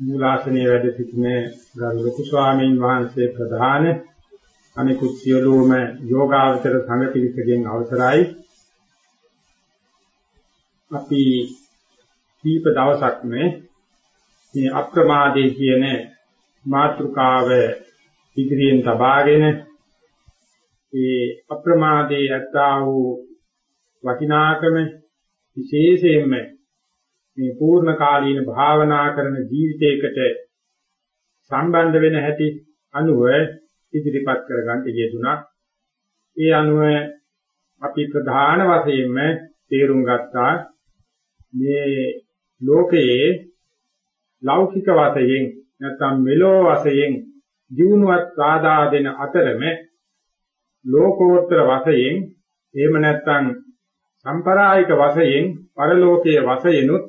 මූලාසනයේ වැඩ සිටින ගරු ලොකු ස්වාමීන් වහන්සේ ප්‍රධාන අනිකුත් සියලුම යෝගාවචර සංඝ පිරිසගෙන් අවසරයි. අපි කීප දවසක් මේ අප්‍රමාදේ කියන මාතෘකාව ඉදිරියෙන් තබාගෙන ඒ අප්‍රමාදයේ ඇත්තා වූ වටිනාකම විශේෂයෙන්ම මේ පූර්ණ කාලීන භාවනා කරන ජීවිතයකට සම්බන්ධ වෙන හැටි අනුව ඉදිරිපත් කරගන්න යෙදුණා. ඒ අනුව අපි ප්‍රධාන වශයෙන්ම තේරුම් ගත්තා මේ ලෝකයේ ලෞකික වශයෙන් නැත්නම් මෙලෝ වශයෙන් දිනුවත් සාදා දෙන අතරම ලෝකෝත්තර වශයෙන් එහෙම නැත්නම් සම්ප්‍රායික වශයෙන් පරලෝකයේ වශයෙන්ුත්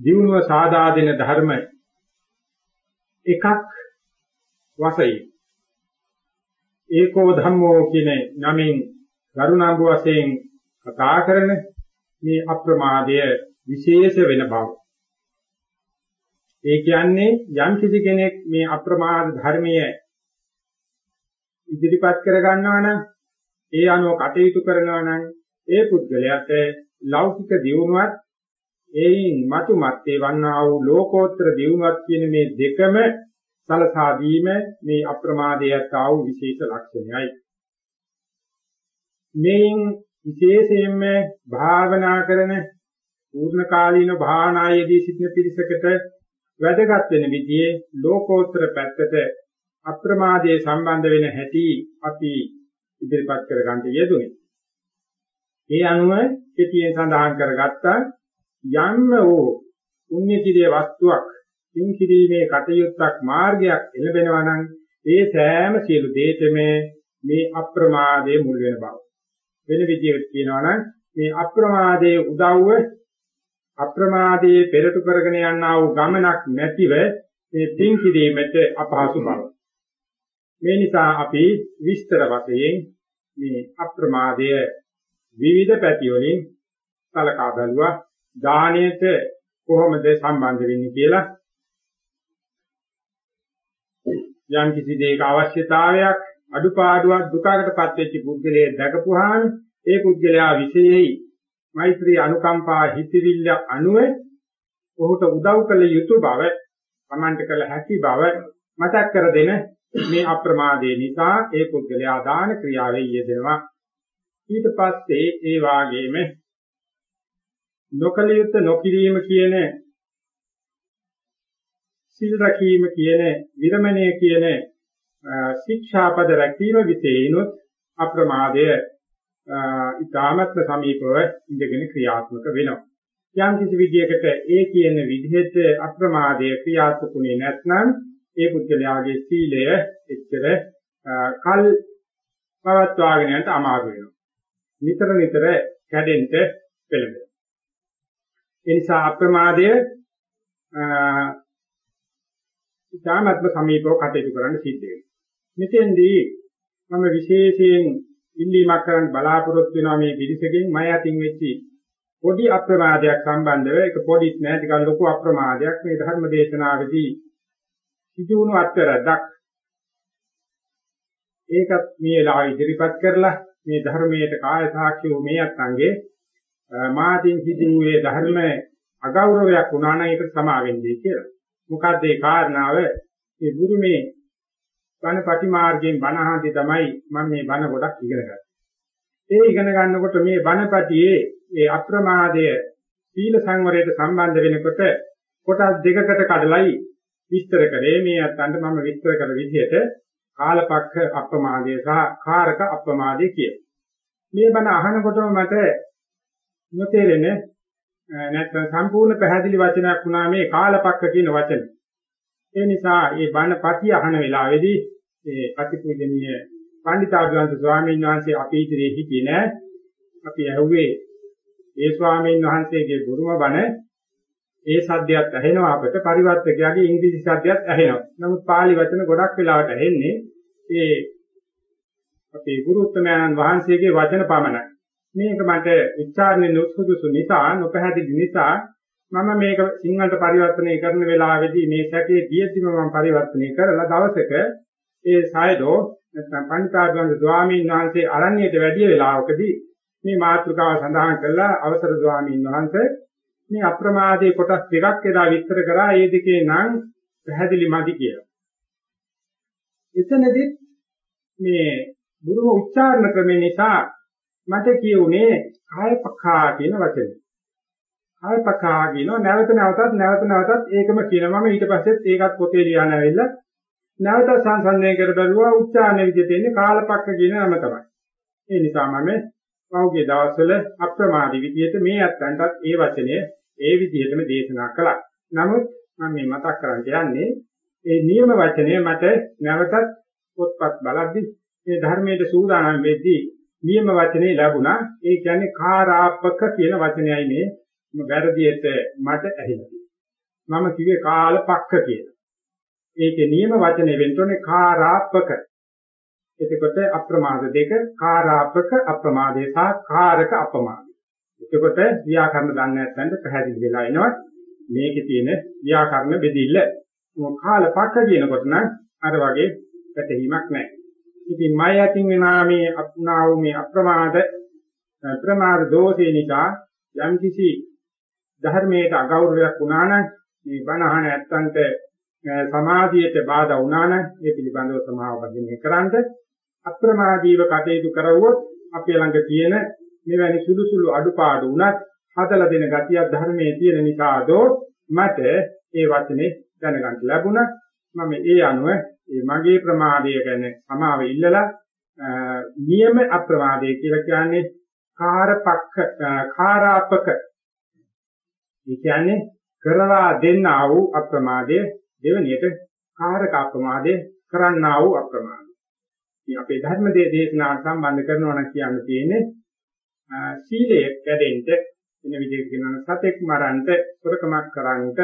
දිනුව සාදා දෙන ධර්ම එකක් වශයෙන්. ඒකෝ ධම්මෝ කියන නමින් ගරුණාංග වශයෙන් කතා කරන මේ අප්‍රමාදය විශේෂ වෙන බව. ඒ කියන්නේ යම් කිසි කෙනෙක් මේ අප්‍රමාද ධර්මයේ ඉදිරිපත් කර ගන්නවා නම් ඒ අනුව කටයුතු කරනවා නම් ඒ පුද්ගලයාට ලෞකික දියුණුවත් එයින් මතු මත්තේ වන්නා වූ ලෝකෝත්තර දියුණුවත් කියන මේ දෙකම සලසා දීම මේ අප්‍රමාදයට ආ වූ විශේෂ ලක්ෂණයයි. මේන් විශේෂයෙන්ම භාවනා කරන පූර්ණ කාලීන භාවනායේදී සිටින පිරිසකට වැදගත් වෙන විදිහේ ලෝකෝත්තර පැත්තට අප්‍රමාදයේ සම්බන්ධ වෙන හැටි අපි ඉදිරිපත් කර ගන්නට යෙදුනේ. ඒ අනුව කෙටියෙන් සඳහන් කරගත්තා යම්ම වූ පුණ්‍යකිරිය වස්තුවක් තින් කිරීමේ කටයුත්තක් මාර්ගයක් එළබෙනවා නම් ඒ සෑම සියලු දෙයකම මේ අප්‍රමාදයේ මුල් වෙන බව. වෙන විදිහකට කියනවා නම් මේ අප්‍රමාදයේ උදව්ව අප්‍රමාදයේ පෙරට කරගෙන යනා වූ ගමනක් නැතිව මේ පින් කිරීමට අපහසු බව. මේ නිසා අපි විස්තර වශයෙන් මේ අප්‍රමාදය විවිධ පැති වලින් කලකා බැලුවා දාණයට කොහොමද සම්බන්ධ වෙන්නේ කියලා යම් කිසි දෙයක අවශ්‍යතාවයක් අඩුපාඩුවක් දුකකටපත් වෙච්ච පුද්ගලයෙක් දැකපුවාම ඒ පුද්ගලයා විශේෂයි. මෛත්‍රී අනුකම්පා හිතවිල්ල අනුව ඔහුට උදව් කළ යුතු බව සමන්ට කළ හැකි බව මතක් කර දෙන මේ අප්‍රමාදයේ නිසා ඒ පුද්ගලයා දාන ක්‍රියාවේ යෙදෙනවා. ඊට පස්සේ ඒ වාගේම නොකල යුත්තේ නොකිරීම කියන සිල් රැකීම කියන විරමණය කියන ශික්ෂාපද රැකීම විශේෂිනුත් අප්‍රමාදය ඊ타මත්ම සමීපව ඉඳගෙන ක්‍රියාත්මක වෙනවා. යම් කිසි විදියකට ඒ කියන විදිහට අප්‍රමාදයේ ක්‍රියාත්මකුනේ නැත්නම් ඒ පුද්ගලයාගේ සීලය එච්චර කල් පවත්වාගෙන යන්න අමාරු වෙනවා. නිතර නිතර කැඩෙන්න පෙළඹෙනවා. ඒ නිසා අප්‍රමාදය ඉතාමත්ම සමීපව කටයුතු කරන්න සිද්ධ වෙනවා. මෙතෙන්දී මම විශේෂයෙන් ඉල්ලීමක් කරන්න බලාපොරොත්තු වෙනවා මේ පිළිසකින් මම අතින් වෙච්චි පොඩි අප්‍රමාදයක් සම්බන්ධව. ඒක පොඩිත් නෑ ටිකක් ලොකු අප්‍රමාදයක්. මේ ධර්ම දේශනාවේදී සිදු වුණු අත්තරක් ඒකත් මේ වෙලාව ඉදිරිපත් කරලා මේ ධර්මයට කාය සාක්ෂි වූ මේ අත්ංගේ මාතින් සිදු වූ ධර්ම අගෞරවයක් වුණා නම් ඒකට සමා වෙන්නේ කියලා. මොකද ඒ කාරණාව මේ බුරුමේ බණ ප්‍රතිමාර්ගයෙන් බණ අහද්දී තමයි මම මේ බණ ගොඩක් ඉගෙන ගත්තේ. ඒ ඉගෙන ගන්නකොට මේ බණපතියේ ඒ අප්‍රමාදය සීල සංවරයට සම්බන්ධ වෙනකොට කොටස් දෙකකට කඩලයි විස්තර කරේ මේ අතන්ට මම විස්තර කර විදිහට කාලපක්ඛ අප්‍රමාදය සහ කාරක අප්‍රමාදය කිය. මේ බණ අහනකොටම මට නොතේරෙන නැත්නම් සම්පූර්ණ පැහැදිලි වචනයක් වුණා මේ කාලපක්ඛ කියන වචනේ. ඒ නිසා මේ බණපති අහන වෙලාවේදී ඒ අතිපූජනීය පණ්ඩිතාග්‍රන්ථ ස්වාමීන් වහන්සේ අපි ඉදිරියේ හිටියේ නෑ. අපි ඇහුවේ ඒ ස්වාමීන් වහන්සේගේ බුරුම බණ ඒ සද්දයක් ඇහෙනවා අපිට පරිවර්තකයාගේ ඉංග්‍රීසි සද්දයක් ඇහෙනවා. නමුත් pāli වචන ගොඩක් වෙලාවට ඇහෙන්නේ ඒ අපේ ගුරුත්මයන් වහන්සේගේ වචන පමණයි. මේක මට උච්චාරණය නොසුදුසු නිසා නොපැහැදිලි නිසා මම මේක සිංහලට පරිවර්තනය කරන වෙලාවේදී මේ සැකේ තියෙද්දිම මම පරිවර්තනය කරලා දවසක ඒ සයදෝ නැත්නම් පණ්ඩිතාග්‍රන්ථ ස්වාමීන් වහන්සේ අරණ්‍යයට වැඩි වෙලාවකදී මේ මාතෘකාව සඳහන් කළා අවසර ස්වාමීන් වහන්සේ මේ අප්‍රමාදයේ කොටස් දෙකක් එදා විස්තර කරා ඒ දෙකේ නම් පැහැදිලි මදි කියලා. එතනදිත් මේ බුරුම උච්චාරණ ක්‍රමේ නිසා මට කියුනේ කායපක්ඛා කියන වචනේ. කායපක්ඛා කියනවා නැවත නැවතත් නැවත නැවතත් ඒකම කියනවා මම ඊට පස්සෙත් ඒකත් පොතේ ලියන්න ඇවිල්ලා නැවත සංසන්දනය කර බැලුවා උච්චාරණ විදිහට එන්නේ කාලපක්ඛ කියන නම තමයි. ඒ නිසා මම පෞගේ දවස්වල අප්‍රමාදී විදිහට මේ අත්තන්ටත් ඒ වචනය ඒ විදිහටම දේශනා කළා. නමුත් මම මේ මතක් කරන්න යන්නේ ඒ නියම වචනය මට නැවතත් පොත්පත් බලද්දි මේ ධර්මයේ සූදානම් වෙද්දී නියම වචනේ ලැබුණා. ඒ කියන්නේ කාරාපක කියන වචනයයි මේ වැරදියට මට ඇහිලා මම කිව්වේ කාලපක්ක කියලා. ඒකේ නියම වචනේ වෙන්ටෝනේ කාරාපක. එතකොට අප්‍රමාද දෙක කාරාපක අප්‍රමාදේ සහ කාරක අප්‍රමාදේ. එතකොට ව්‍යාකරණ දන්නේ නැත්නම් පැහැදිලි වෙලා එනවා මේකේ තියෙන ව්‍යාකරණ බෙදිල්ල. කාලපක්ක කියනකොට නම් අර වගේ පැටහීමක් නැහැ. ඉතින් මය යටින් වෙනා මේ අපුණා වූ මේ අප්‍රමාද ප්‍රමාද දෝෂේ නිසා යම්කිසි ධර්මයට අගෞරවයක් වුණා නම් මේ බණහන ඇත්තන්ට සමාධියට බාධා වුණා නම් ඒ පිළිබඳව සමාව වදිනේ කරන්ද අප්‍රමාදීව කටයුතු කරවුවොත් අපේ ළඟ තියෙන මෙවැනි සුළු සුළු අඩුපාඩු වුණත් හදලා දෙන ගතියක් ධර්මයේ තියෙන නිසාදෝ මට ඒ වචනේ දැනගන්න ලැබුණා. මම ඒ අනුව ඒ මගේ ප්‍රමාදය ගැන සමාව ඉල්ලලා නියම අප්‍රමාදය කියලා කියන්නේ කාරපක්ක කාරාපක ඒ කියන්නේ කරවා දෙන්නා වූ අප්‍රමාදයේ දෙවැනියට කාරක අප්‍රමාදයේ කරන්නා වූ අප්‍රමාදය. ඉතින් අපේ ධර්ම දේශනාවට සම්බන්ධ කරනවා නම් කියන්න තියෙන්නේ සීලය කැඩෙන්න වෙන විදිහකට කියනවා සතෙක් මරන්ට සොරකමක් කරන්ට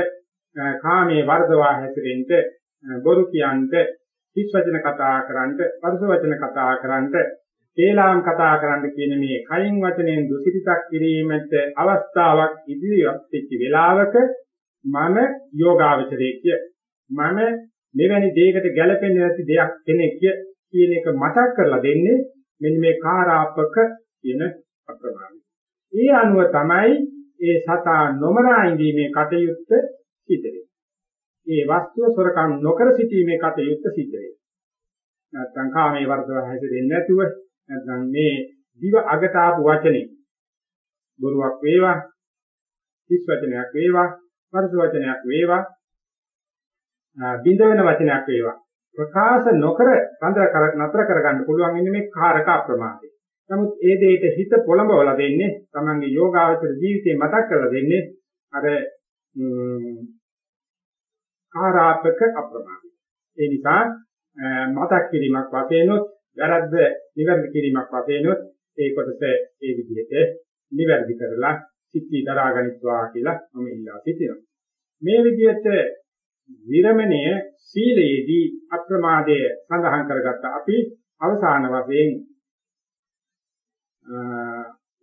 කාමයේ වර්ධවා හැසිරෙන්න බොරු කියන්ට හිස් වචන කතා කරන්ට පරුස වචන කතා කරන්ට කේලාම් කතා කරන්න කියන මේ කයින් වචනෙන් දුසිතක් කිරීමට අවස්ථාවක් ඉදිරියට වෙච්ච වෙලාවක මම යෝගාවචරයේ මම මෙවැනි දෙයකට ගැළපෙන්නේ නැති දෙයක් කෙනෙක් කියන එක මතක් කරලා දෙන්නේ මෙන්න මේ කාරාපක කියන අප්‍රමාණය. ඒ අනුව තමයි ඒ සතා නොමරා ඉඳීමේ කටයුත්ත සිද්ධ වෙන්නේ. ඒ වස්තුව සොරකම් නොකර සිටීමේ කටයුත්ත සිද්ධ වෙන්නේ. නැත්නම් කාමයේ වර්ධව හැදෙන්නේ නැතුව නැත්නම් මේ දිව අගට ආපු වචනේ බොරුවක් වේවා කිස් වචනයක් වේවා පරස වචනයක් වේවා බිඳ වෙන වචනයක් වේවා ප්‍රකාශ නොකර තන්ත්‍ර කර නතර කරගන්න පුළුවන් ඉන්නේ මේ කාරක අප්‍රමාදේ. නමුත් ඒ දෙයට හිත පොළඹවලා දෙන්නේ තමන්ගේ යෝගාවචර ජීවිතේ මතක් කරලා දෙන්නේ අර කාරාපක අප්‍රමාදේ. ඒ නිසා මතක් කිරීමක් වශයෙන් වැරද්ද නිවැරදි කිරීමක් වශයෙන් ඒ කොටස ඒ විදිහට නිවැරදි කරලා සිත්ති දරා ගනිත්වා කියලා මම ඉල්ලා සිටිනවා. මේ විදිහට විරමණය සීලයේදී අප්‍රමාදය සඳහන් කරගත්ත අපි අවසාන වශයෙන්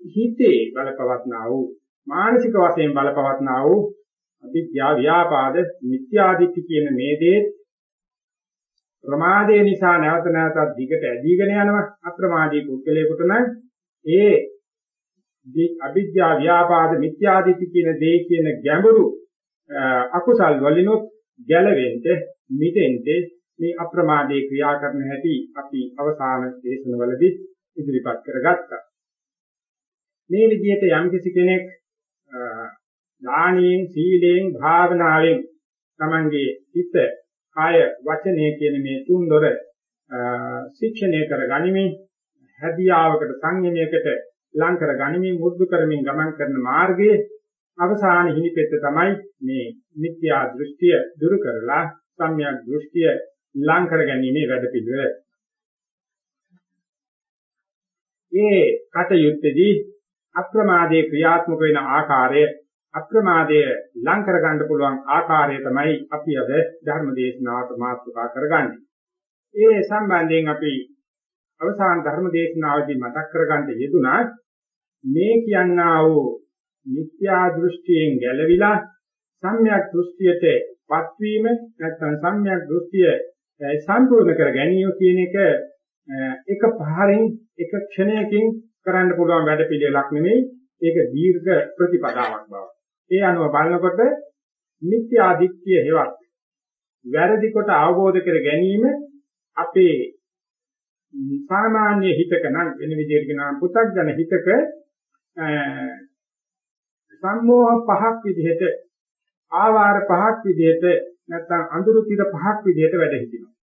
හිතේ බලපවත්නා වූ මානසික වශයෙන් බලපවත්නා වූ අවිද්‍යා ව්‍යාපාද මිත්‍යාදිත්‍ය කියන මේ දේ ප්‍රමාදේ නිසා නැවත නැවතත් දිගට ඇදීගෙන යනවා අප්‍රමාදී පුද්ගලයෙකුට නම් ඒ අවිද්‍යා ව්‍යාපාද මිත්‍යාදිත්‍ය කියන දේ කියන ගැඹුරු අකුසල් වලිනුත් ගැලවෙන්න මිදෙන්න මේ අප්‍රමාදේ ක්‍රියා කරන හැටි අපි අවසාන දේශනවලදී ඉදිරිපත් කරගත්තා. මේ විදිහට යම්කිසි කෙනෙක් දානයෙන් සීලයෙන් භාවනාවෙන් තමන්ගේ හිත කාය වචනය කියන මේ තුන් දොර ශික්ෂණය කර ගනිමින් හැදියාවකට සංයමයකට ලං කර ගනිමින් මුද්දු කරමින් ගමන් කරන මාර්ගයේ අවසාන හිමිපෙත්ත තමයි මේ මිත්‍යා දෘෂ්ටිය දුරු කරලා සම්‍යක් දෘෂ්ටිය ලං කර ගැනීමේ වැඩපිළිවෙල. මේ කටයුත්තේදී අප්‍රමාදයේ ක්‍රියාත්මක වෙන ආකාරය අප්‍රමාදය ලං කර ගන්න පුළුවන් ආකාරය තමයි අපි අද ධර්ම දේශනාවට මාතෘකා කරගන්නේ. ඒ සම්බන්ධයෙන් අපි අවසාන ධර්ම දේශනාවේදී මතක් කරගන්න යෙදුනා මේ කියන්නා වූ මිත්‍යා දෘෂ්ටියෙන් ගැලවිලා සම්‍යක් දෘෂ්ටියට පත්වීම නැත්නම් සම්‍යක් දෘෂ්ටිය සම්පූර්ණ කර ගැනීම කියන එක එක පහරින් එක ක්ෂණයකින් කරන්න පුළුවන් වැඩ පිළිවෙලක් නෙමෙයි ඒක දීර්ඝ ප්‍රතිපදාවක් බව. ඒ අනුව බලනකොට මිත්‍යා දිට්ඨිය හේවත් වැරදි කොට අවබෝධ කර ගැනීම අපේ සාමාන්‍ය හිතක නම් වෙන විදිහට කියනවා පු탁ජන හිතක සම්මෝහ පහක් විදිහට ආවාර පහක් විදිහට නැත්නම් අඳුරු තිර පහක් විදිහට වැඩ හිටිනවා.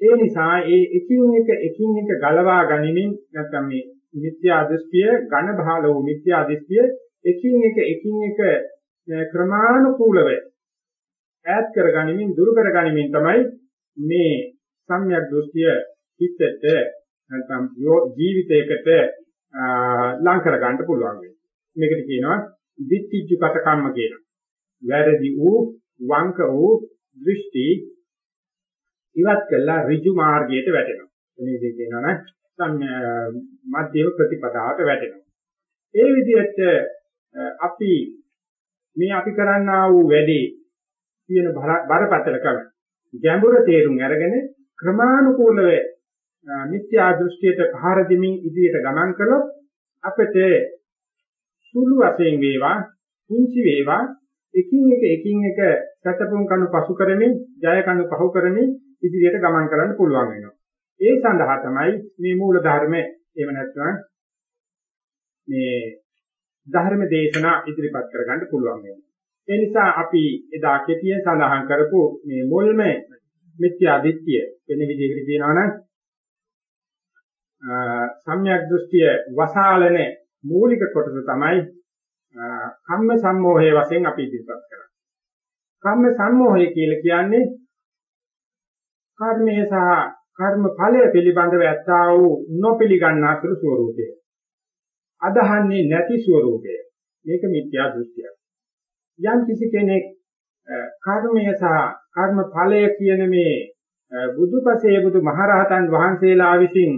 ඒ නිසා ඒ එකින් එක එකින් එක ගලවා ගනිමින් නැත්නම් මේ මිත්‍යා දෘෂ්ටිය ඝන බහල වූ මිත්‍යා දෘෂ්ටිය එකින් එක එකින් එක ක්‍රමානුකූලව ඈත් කරගනිමින් දුරු කරගනිමින් තමයි මේ සම්‍යක් දෘෂ්ටිය හිතට නැත්නම් ජීවිතයකට ලං කරගන්න පුළුවන් වෙන්නේ. මේකට කියනවා දිට්ඨිජ්ජු කත කම්ම කියලා. වැරදි වූ වංක වූ දෘෂ්ටි ඉවත් කළා ඍජු මාර්ගයට වැටෙනවා. මේ විදිහට කියනවා නම් මධ්‍යම ප්‍රතිපදාවට වැටෙනවා. ඒ විදිහට අපි මේ අපි කරන්නා වූ වැඩේ කියන බරපතලකම ගැඹුර තේරුම් අරගෙන ක්‍රමානුකූලව මිත්‍යා දෘෂ්ටියට පහර දෙමින් ඉදිරියට ගමන් කළොත් අපිට සුළු වශයෙන් වේවා කුංචි වේවා එකින් එක එකින් එක සැතපුම් කණු පසු කරමින් ජය කණු පහු කරමින් ඉදිරියට ගමන් කරන්න පුළුවන් වෙනවා. ඒ සඳහා තමයි මේ මූල ධර්ම එහෙම නැත්නම් මේ ධර්ම දේශනා ඉදිරිපත් කරගන්න පුළුවන් වෙනවා. ඒ නිසා අපි එදා කෙටියෙන් සඳහන් කරපු මේ මුල්ම මිත්‍යා දිට්ඨිය වෙන විදිහකට කියනවා නම් සම්‍යක් දෘෂ්ටිය වසාලන මූලික කොටස තමයි කම්ම සම්මෝහයේ වශයෙන් අපි ඉදිරිපත් කරන්නේ. කම්ම සම්මෝහය කියලා කියන්නේ කර්මය සහ කර්ම ඵලය පිළිබඳව ඇත්තා වූ නොපිළිගන්නා සුළු ස්වરૂපය. අදහන්නේ නැති ස්වરૂපය. මේක මිත්‍යා දෘෂ්ටියක්. යම් කිසි කෙනෙක් කර්මය සහ කර්ම ඵලය කියන මේ බුදුපසේ බුදු මහරහතන් වහන්සේලා විසින්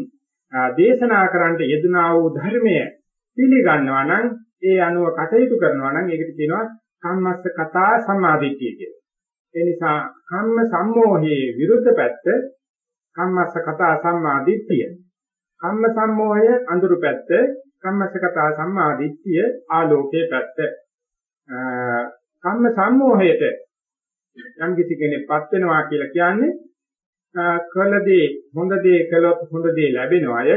දේශනා කරන්නට යෙදුනා වූ ධර්මය පිළිගන්නවා නම් ඒ අනුව කටයුතු කරනවා නම් ඒකට කියනවා කම්මස්ස කතා සම්මාදිට්ඨිය කියලා. ඒ නිසා කම්ම සම්මෝහයේ විරුද්ධ පැත්ත කම්මස්ස කතා සම්මාදිට්ඨිය. කම්ම සම්මෝහය අඳුරු පැත්ත කම්මස්ස කතා සම්මාදිට්ඨිය ආලෝකයේ පැත්ත. කම්ම සම්මෝහයට යම් කිසි කෙනෙක්පත් වෙනවා කියලා කියන්නේ කළ දේ හොඳ දේ කළොත් හොඳ දේ ලැබෙනවය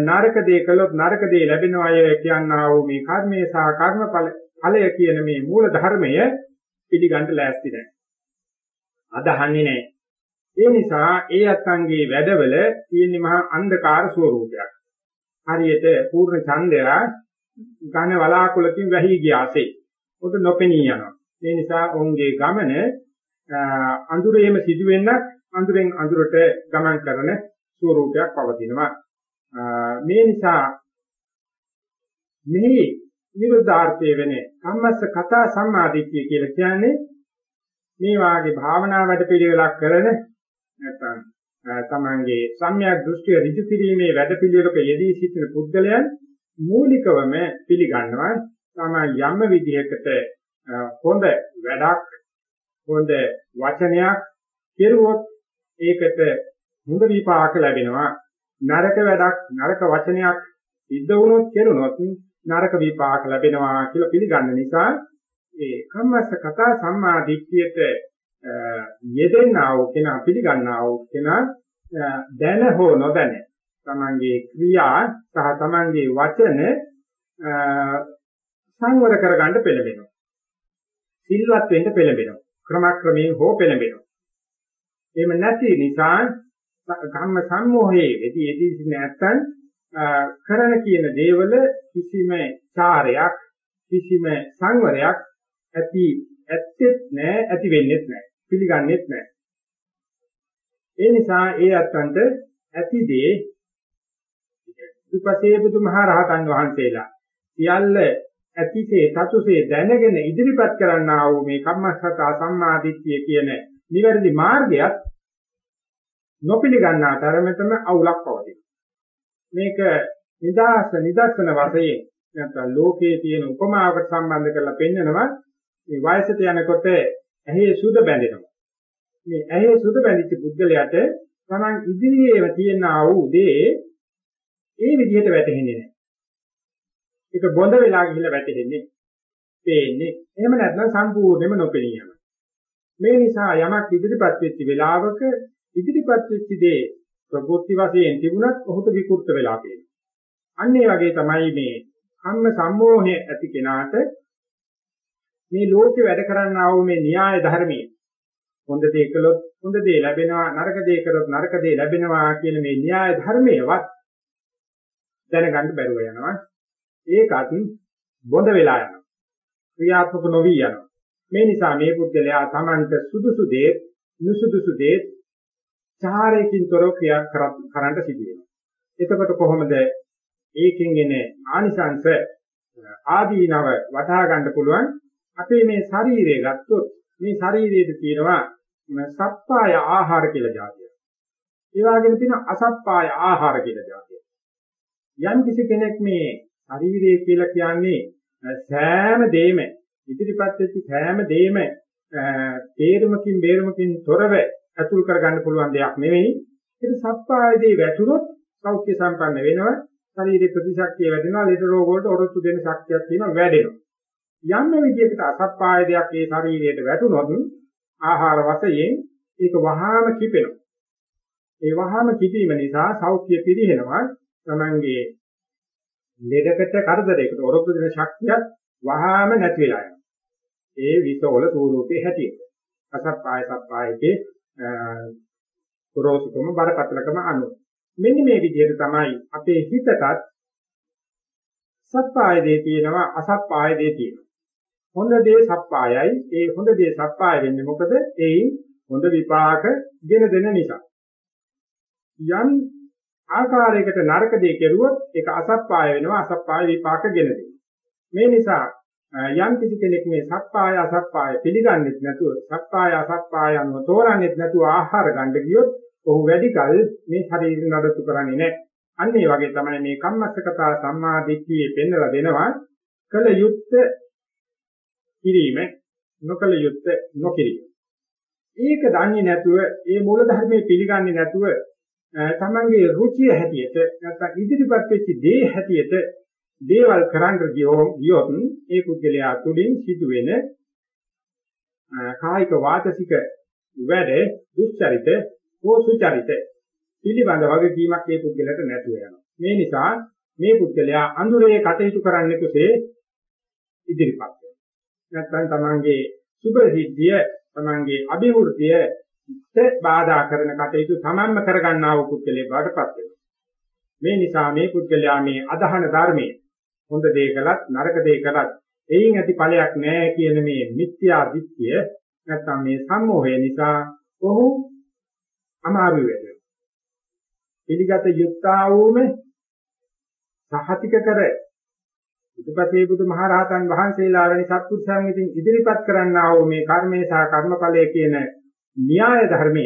නරක දේ කළොත් නරක දේ ලැබෙනවය කියනා වූ මේ කර්මයේ සහ කර්මඵල ඵලය කියන මේ මූල ධර්මය පිළිගන්න ලෑස්ති නැහැ. අදහන්නේ නැහැ. ඒ නිසා ඒ අත්ංගේ වැඩවල තියෙන මහා අන්ධකාර ස්වરૂපයක්. හරියට පූර්ණ ඡන්දය ඝන වලාකුලකින් වැහි ගියාසේ. උඩ නොපෙනී යනවා. ඒ නිසා ඔවුන්ගේ ගමන අඳුරේම සිදුවෙන්නක් අඳුරෙන් අඳුරට ගමන් කරන ස්වરૂපයක් පවතිනවා. මේ නිසා මේ විරුද්ධාර්ථය වෙන කම්මස්ස කතා සම්මාදිට්ඨිය කියලා කියන්නේ මේ වාගේ භාවනා වැඩ පිළිවෙලක් කරන නැත්නම් තමන්ගේ සම්‍යක් දෘෂ්ටිය ඍජු කිරීමේ වැඩ පිළිවෙලක යෙදී සිටින පුද්ගලයන් මූලිකවම පිළිගන්නවා. තමයි යම් විදිහකට හොඳ වැඩක් හොඳ වචනයක් කෙරුවොත් ඒකට හොඳ විපාක ලැබෙනවා. නරක වැඩක් නරක වචනයක් සිද්ධ වුණොත් කෙරුණොත් නරක විපාක ලැබෙනවා කියලා පිළිගන්න නිසා ඒ කම්මස්ස කතා සම්මා දිට්ඨියට යෙදෙන්නා වූ කෙනා පිළිගන්නා වූ කෙනා දැන හෝ නොදැන තමන්ගේ ක්‍රියා සහ තමන්ගේ වචන සංවර කරගන්න පෙළඹෙනවා. සිල්වත් වෙන්න පෙළඹෙනවා. ක්‍රමක්‍රමයෙන් හෝ පෙළඹෙනවා. එහෙම නැති නිසා කම්ම සම්මෝහයේ වෙදී එදී නැත්තම් කරන කියන දේවල කිසිම චාරයක් කිසිම සංවරයක් ඇති ඇත්තෙත් නැහැ ඇති වෙන්නේත් නැහැ පිළිගන්නේත් නැහැ ඒ නිසා ඒ අත්තන්ට ඇති දේ විපසේ බුදුමහරහතන් වහන්සේලා සියල්ල ඇතිසේ තතුසේ දැනගෙන ඉදිරිපත් කරන්නා වූ මේ කම්මස්සත සම්මාදිට්ඨිය කියන නිවැරදි මාර්ගයත් නොපිළිගන්නා තරමටම අවුලක් පවතින. මේක නිදාස නිදර්ශන වශයෙන් නැත්නම් ලෝකයේ තියෙන උපමාවකට සම්බන්ධ කරලා පෙන්නනවා මේ වයසට යනකොට ඇහි සුද බැඳෙනවා. මේ ඇහි සුද බැඳිච්ච පුද්ගලයාට තමන් ඉදිරියේම තියෙන ආ වූ දේ ඒ විදිහට වැටහෙන්නේ නැහැ. ඒක බොඳ වෙලා ගිහිල්ලා වැටෙන්නේ. පේන්නේ. එහෙම නැත්නම් සම්පූර්ණයෙන්ම නොපෙනී යනවා. මේ නිසා යමක් ඉදිරිපත් වෙච්ච වෙලාවක ඉදිරිපත් වෙච්ච දේ ප්‍රකෘති වශයෙන් තිබුණත් ඔහුට විකෘත වෙලා පේනවා. අන්න ඒ වගේ තමයි මේ කම්ම සම්මෝහය ඇති කෙනාට මේ ලෝකේ වැඩ කරන්නා වූ මේ න්‍යාය ධර්මයේ. හොඳ දේ කළොත් හොඳ දේ ලැබෙනවා නරක දේ කළොත් නරක දේ ලැබෙනවා කියන මේ න්‍යාය ධර්මයේවත් දැනගන්න බැරුව යනවා. ඒකත් බොඳ වෙලා යනවා. ක්‍රියාත්මක නොවි යනවා. මේ නිසා මේ පුද්ගලයා Tamanට සුදුසු දේ නුසුදුසු දේ චාරයකින් තොරව ක්‍රියා කරන්න සිදු වෙනවා. එතකොට කොහොමද ඒකෙන් එන ආනිසංස ආදීනව වටහා ගන්න පුළුවන්? අපේ මේ ශරීරය ගත්තොත් මේ ශරීරයේ තියෙනවා සප්පාය ආහාර කියලා જાතියක්. ඒ වගේම තියෙන අසප්පාය ආහාර කියලා જાතියක්. යම් කිසි කෙනෙක් මේ ශරීරය කියලා කියන්නේ සෑම දෙයක්ම ඉදිරිපත් වෙච්ච සෑම දෙයක්ම තේරුමකින් බේරුමකින් තොරව අතුල් කරගන්න පුළුවන් දෙයක් නෙවෙයි. ඒක සප්පාය දේ වැටුනොත් සෞඛ්‍ය සම්පන්න වෙනවා. ශරීරේ ප්‍රතිශක්තිය වැඩෙනවා. ලෙඩ රෝග වලට ඔරොත්තු දෙන ශක්තියක් තියෙනවා වැඩෙනවා. යම් විදියකට අසප්පාය දෙයක් ඒ ශරීරයට වැටුනොත් ආහාර වශයෙන් ඒක වහාම කිපෙනවා. ඒ වහාම කිපීම නිසා සෞඛ්‍ය පිරිහෙනවා. තමන්ගේ ලෙඩකට කරදරයකට ඔරොත්තු දෙන ශක්තියක් වහාම නැති වෙලා යනවා. ඒ විසවල ස්වරූපේ හැටියට. අසප්පාය සප්පායකේ පුරෝසුකම බරපතලකම අනුව. මෙන්න මේ විදිහට තමයි අපේ හිතටත් සප්පාය දේ තියෙනවා අසප්පාය දේ තියෙනවා. හොඳ දේ සප්පායයි. ඒ හොඳ දේ සප්පාය වෙන්නේ මොකද? ඒයින් හොඳ විපාක ගෙන දෙන නිසා. යම් ආකාරයකට නරක දේ කෙරුවොත් ඒක අසප්පාය වෙනවා අසප්පාය විපාක ගෙන දෙනවා. මේ නිසා යම් කිසි කෙනෙක් මේ සප්පාය අසප්පාය පිළිගන්නෙත් නැතුව සප්පාය අසප්පාය අනුව තෝරන්නෙත් නැතුව ආහාර ගන්න ගියොත් ඔහු වැඩි කල මේ ශරීර නඩත්තු කරන්නේ නැහැ. අන්න ඒ වගේ තමයි මේ කම්මස්සකතා සම්මා දිට්ඨියේ පෙන්වලා දෙනවා කල යුත්ත කිරීම නොකල යුත්ත නොකිරීම. ඒක දන්නේ නැතුව ඒ මූල ධර්මයේ පිළිගන්නේ නැතුව තමන්ගේ රුචිය හැටියට නැත්නම් ඉදිරිපත් වෙච්ච දේ හැටියට දේවල් කරන්න ගියොත් ඒ පුද්ගලයා තුළින් සිදුවෙන කායික වාචසික වැඩ දුස්චරිත හෝ සුචරිත පිළිබඳ වගකීමක් ඒ පුද්ගලයාට නැතුව යනවා. මේ නිසා මේ පුද්ගලයා අඳුරේ කටයුතු කරන්නේ කුසේ ඉදිරිපත් නැත්නම් තමන්ගේ සුභ සිද්ධිය තමන්ගේ අභිවෘද්ධිය බාධා කරන කටයුතු තමන්ම කරගන්නා වූ පුද්ගලයෙක් බවටපත් වෙනවා. මේ නිසා මේ පුද්ගලයා මේ අදහන ධර්මයේ හොඳ දේ කළත් නරක දේ කළත් එයින් ඇති ඵලයක් නැහැ කියන මේ මිත්‍යා දිට්ඨිය නැත්නම් මේ සම්මෝහය නිසා ඔහු අමාරු වෙනවා. පිළිගත යුක්තා වූම සහතික කර බුදුපසේ බුදුමහරහතන් වහන්සේලා වැනි සත්පුරුෂයන් විසින් ඉදිරිපත් කරන්නා වූ මේ කර්මේ සහ කර්මඵලයේ කියන න්‍යාය ධර්මය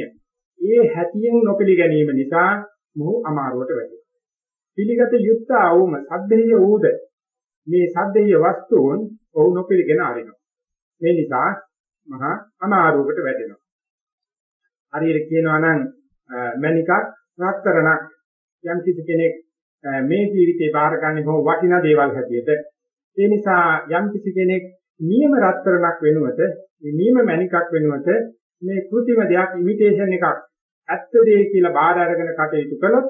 ඒ හැටියෙන් නොපිළිගැනීම නිසා මොහු අමාරුවට වැටෙනවා. පිළිගත යුත්තා වූම සද්දේය ඌද මේ සද්දේය වස්තුන් ඔහු නොපිළිගෙන ආරිනවා. මේ නිසා මහා අමාරුවකට වැටෙනවා. හරියට කියනවා නම් මණිකක් රත්තරණක් යම් කිසි කෙනෙක් මේ ජීවිතේ බාරගන්නේ බොහොම වටිනා දේවල් හැටියට ඒ නිසා යම් කිසි කෙනෙක් නියම රත්තරණක් වෙනුවට මේ නියම මණිකක් වෙනුවට මේ કૃතිම දෙයක් ඉමිටේෂන් එකක් ඇත්ත දේ කියලා බාර අරගෙන කටයුතු කළොත්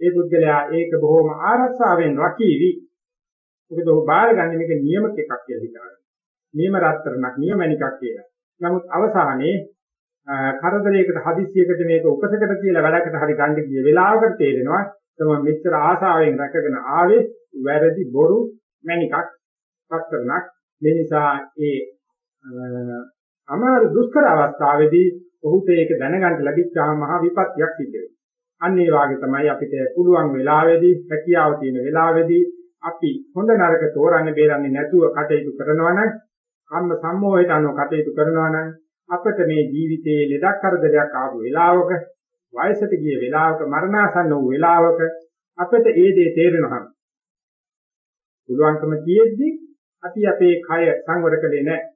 ඒ පුද්ගලයා ඒක බොහොම ආරක්ෂාවෙන් රකීවි. මොකද ඔහු බාරගන්නේ මේක නියම එකක් කියලා හිතාගෙන. නියම රත්තරණක් නියමනිකක් කියලා. නමුත් අවසානයේ කරදරයකට හදිස්සියකට මේක උපසකට කියලා වැඩකට හරි ගන්න ගිය වෙලාවකට තේරෙනවා තමයි මෙච්චර ආශාවෙන් රැකගෙන ආවේ වැරදි බොරු මණිකක් රත්තරණක්. මේ නිසා ඒ අමාරු දුෂ්කර අවස්ථාවේදී ඔහුට ඒක දැනගන්න ලැබිච්චාම මහා විපත්තියක් සිද්ධ වෙනවා. අන්න ඒ වාගේ තමයි අපිට පුළුවන් වෙලාවේදී හැකියාව තියෙන වෙලාවේදී අපි හොඳ නරක තෝරන්නේ බේරන්නේ නැතුව කටයුතු කරනවා නම් කම්ම සම්මෝහයට අනුව කටයුතු කරනවා නම් අපිට මේ ජීවිතයේ ලෙඩක් කරදරයක් ආපු වෙලාවක වයසට ගිය වෙලාවක මරණාසන්න වූ වෙලාවක අපිට ඒ දේ තේරෙනවා. පුළුවන්කම තියෙද්දි අපි අපේ කය සංවර කළේ නැහැ.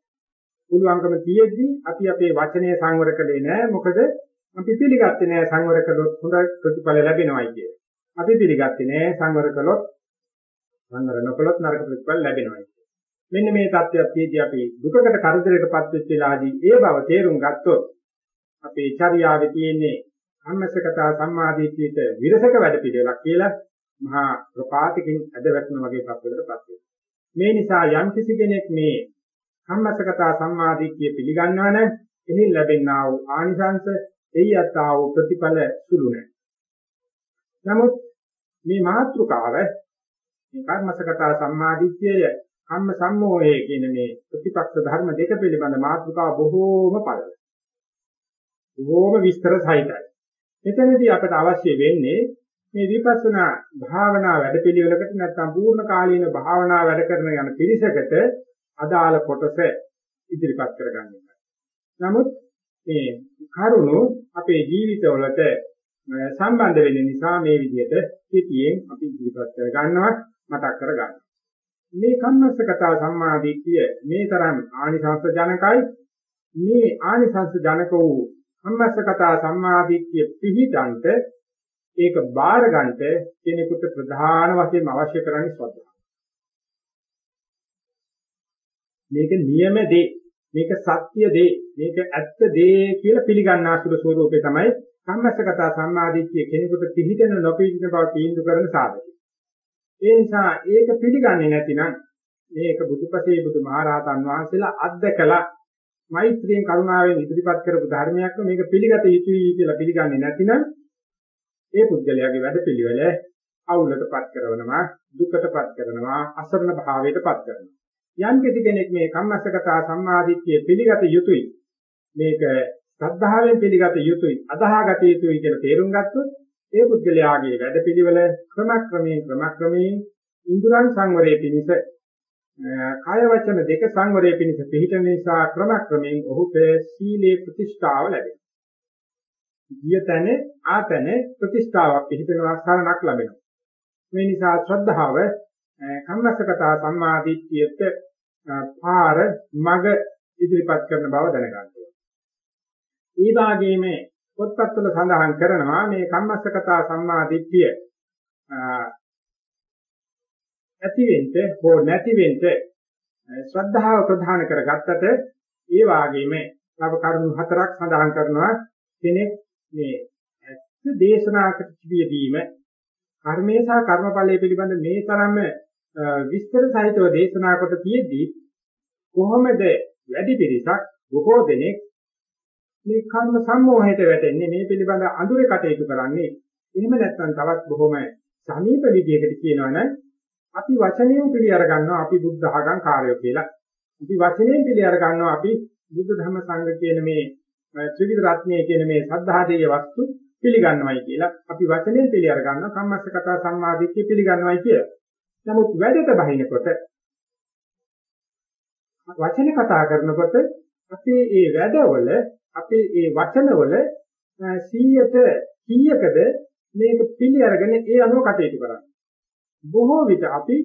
පුළුවන්කම තියෙද්දි අපි අපේ වචනය සංවර කළේ නැහැ. මොකද අපි පිළිගත්තේ නැහැ සංවර කළොත් හොඳ ප්‍රතිඵල ලැබෙනවයි කියලා. අපි පිළිගත්තේ නැහැ සංවර කළොත් සංවර නොකළොත් නරක ප්‍රතිඵල ලැබෙනවයි කියලා. මෙන්න මේ தත්ත්වයේදී අපි දුකකට කරදරයකටපත් වෙච්ච වෙලාදී ඒ බව තේරුම් ගත්තොත් අපේ චර්යාවේ තියෙන්නේ අම්මසකතා සම්මාදිටියට විරසක වැඩ පිළිවෙලක් කියලා මහා ප්‍රපාතකින් ඇද වැටෙන වගේ පත්වලටපත් වෙනවා. මේ නිසා යම් කිසි කෙනෙක් මේ සම්මතකතා සම්මාදිට්ඨිය පිළිගන්නවා නම් එහි ලැබෙනා වූ ආනිසංස එයියත් ආ වූ ප්‍රතිඵල සුළු නැහැ. නමුත් මේ මාත්‍රිකාව මේ කර්මසකතා සම්මාදිට්ඨිය කම්ම සම්මෝහය කියන මේ ප්‍රතිපක්ෂ ධර්ම දෙක පිළිබඳ මාත්‍රිකාව බොහෝම පළල. බොහෝම විස්තර සහිතයි. මෙතනදී අපට අවශ්‍ය වෙන්නේ මේ විපස්සනා භාවනා වැඩපිළිවෙලකට නැත්නම් පූර්ණ කාලීන භාවනා වැඩ කරන යන පිරිසකට අදාළ කොටස ඉදිරිපත් කරගන්න එකයි. නමුත් මේ කරුණු අපේ ජීවිතවලට සම්බන්ධ වෙන නිසා මේ විදිහට පිටියෙන් අපි ඉදිරිපත් කරගන්නවා මතක් කරගන්න. මේ කම්මස්සකතා සම්මාදිට්ඨිය මේ තරම් ආනිසංස ජනකයි මේ ආනිසංස ජනක වූ කම්මස්සකතා සම්මාදිට්ඨිය පිහිටන්ට ඒක බාර ගන්නට කෙනෙකුට ප්‍රධාන වශයෙන් අවශ්‍ය කරන්නේ ශ්‍රද්ධාව. මේක නියම දේ මේක සත්‍ය දේ මේක ඇත්ත දේ කියලා පිළිගන්නාසුර ස්වરૂපේ තමයි සම්මස්සගත සම්මාදිට්ඨිය කෙනෙකුට පිළිදෙන නොපිළිදෙන බව තීන්දුව කරන සාධකය. ඒ නිසා ඒක පිළිගන්නේ නැතිනම් මේක බුදුපසේ බුදුමහරහතන් වහන්සේලා අත්දකලා මෛත්‍රියෙන් කරුණාවෙන් ඉදිරිපත් කරපු ධර්මයක් මේක පිළිගත යුතුයි කියලා පිළිගන්නේ නැතිනම් ඒ පුද්ගලයාගේ වැඩපිළිවෙල අවුලටපත් කරනවා දුකටපත් කරනවා අසරණ භාවයටපත් කරනවා. යම් කෙනෙක් මේ කම්මස්සගතා සම්මාදිට්ඨිය පිළිගත යුතුයි මේක ශ්‍රද්ධාවෙන් පිළිගත යුතුයි අදාහගත යුතුයි කියලා තේරුම් ගත්තොත් ඒ පුද්ගලයාගේ වැඩපිළිවෙල ක්‍රමක්‍රමයෙන් ක්‍රමක්‍රමයෙන් ඉන්ද්‍රයන් සංවරයේ පිණිස කාය වචන දෙක සංවරයේ පිණිස පිළිතන නිසා ක්‍රමක්‍රමයෙන් ඔහුට සීලේ ප්‍රතිෂ්ඨාව ලැබෙනවා. ගියතන ආතන ප්‍රතිෂ්ඨාවක් පිළිතනවා සරණක් ලැබෙනවා. මේ නිසා ශ්‍රද්ධාව කම්මස්සකතා සම්මාදිට්ඨියට පාර මග ඉදිරිපත් කරන බව දැනගන්න ඕනේ. ඒ වාගේම පොත්පත්වල සඳහන් කරනවා මේ කම්මස්සකතා සම්මාදිට්ඨිය. ඇතිවෙන්න හෝ නැතිවෙන්න ශ්‍රද්ධාව ප්‍රධාන කරගත්තට ඒ වාගේම තව කරුණු හතරක් සඳහන් කරනවා. කෙනෙක් මේ ඇත්ත දේශනාකට පිළිදීම කර්මේ සහ කර්මඵලයේ පිළිබඳ මේ තරම්ම විස්තර සහිතව දේශනා කොට තියෙද්දී කොහොමද වැඩි පිරිසක් බොහෝ දෙනෙක් මේ කර්ම සම්මෝහයට වැටෙන්නේ මේ පිළිබඳ අඳුරේ කටයුතු කරන්නේ එහෙම නැත්නම් තවත් බොහොම සමීප විදියකට කියනවනම් අපි වචනයෙන් පිළි අර ගන්නවා අපි බුද්ධ ආගම් කාර්යය කියලා. අපි වචනයෙන් පිළි අර ගන්නවා අපි බුද්ධ ධර්ම සංඝ කියන මේ ත්‍රිවිධ රත්නයේ කියන මේ සද්ධාදේය වස්තු පිළිගන්නවයි කියලා. අපි වචනයෙන් පිළි අර ගන්නවා කම්මස්ස කතා සම්මාදිට්ඨිය පිළිගන්නවයි කියලා. නමුත් වැඩට බහිනකොට වචන කතා කරනකොට අපේ ඒ වැඩවල අපේ ඒ වචනවල 100ට කීයකද මේක පිළි අරගෙන ඒ අනුව කටයුතු කරන්නේ. බොහෝ විට අපි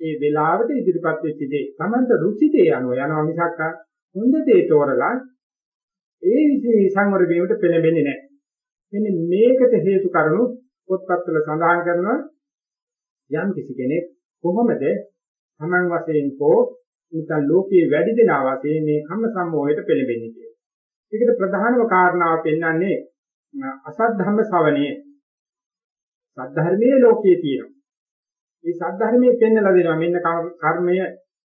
ඒ වෙලාවට ඉදිරිපත් වෙච්ච දේ Tamanta රුචිතේ අනුව යනවා මිසක් හොඳ දේ තෝරලා ඒ විදිහේ සංවර වීමට පෙළඹෙන්නේ නැහැ. මෙන්න මේකට හේතු කරුණු පොත්පත්වල සඳහන් කරනවා යම් කිසි කෙනෙක් කොහොමද Taman වශයෙන් හෝ නැත්නම් ලෝකයේ වැඩි දෙනා වශයෙන් මේ කම්ම සම්මෝහයට පෙළඹෙන්නේ කියලා. ඒකට ප්‍රධානම කාරණාව පෙන්වන්නේ අසත් ධම්ම ශ්‍රවණයේ සද්ධර්මයේ ලෝකයේ තියෙනවා. මේ සද්ධර්මයේ පෙන්වලා දෙනවා මෙන්න කර්මය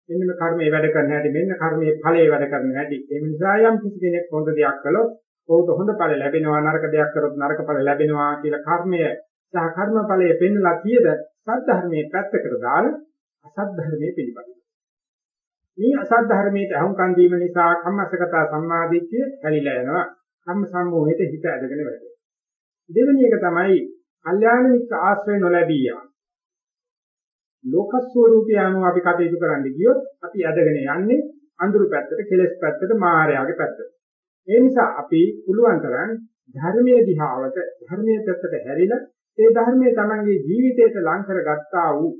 මෙන්න මේ කර්මයේ වැඩ කරන හැටි මෙන්න කර්මයේ ඵලයේ වැඩ කරන හැටි. ඒ නිසා යම් කිසි කෙනෙක් හොඳ දෙයක් කළොත් ඔහුට හොඳ ඵල ලැබෙනවා නරක දෙයක් කරොත් නරක ඵල ලැබෙනවා කියලා කර්මය සහ කර්ම ඵලයේ පෙන්වලා කියද සද්ධර්මයේ පැත්තකට දාලා අසත් ධර්මයේ පිළිපදිනවා. මේ අසත් ධර්මයට අහුම්කම් දීම නිසා කම්මසගත සම්මාදිට්ඨිය හැලිලා යනවා. කම්ම සම්මෝහයට හිත ඇදගෙන වැටෙනවා. දෙවෙනි එක තමයි කල්යාණ මිත්‍ර ආශ්‍රය නොලැබී යාම. ලෝක ස්වરૂපය අනුව අපි කටයුතු කරන්න ගියොත් අපි ඇදගෙන යන්නේ අඳුරු පැත්තට, කෙලෙස් පැත්තට, මායාවේ පැත්තට. ඒ නිසා අපි පුළුවන් තරම් ධර්මයේ දිහාවට, ධර්මයේ පැත්තට හැරිලා ඒ ධර්මයේ Tamanගේ ජීවිතයට ලං කරගත්තා වූ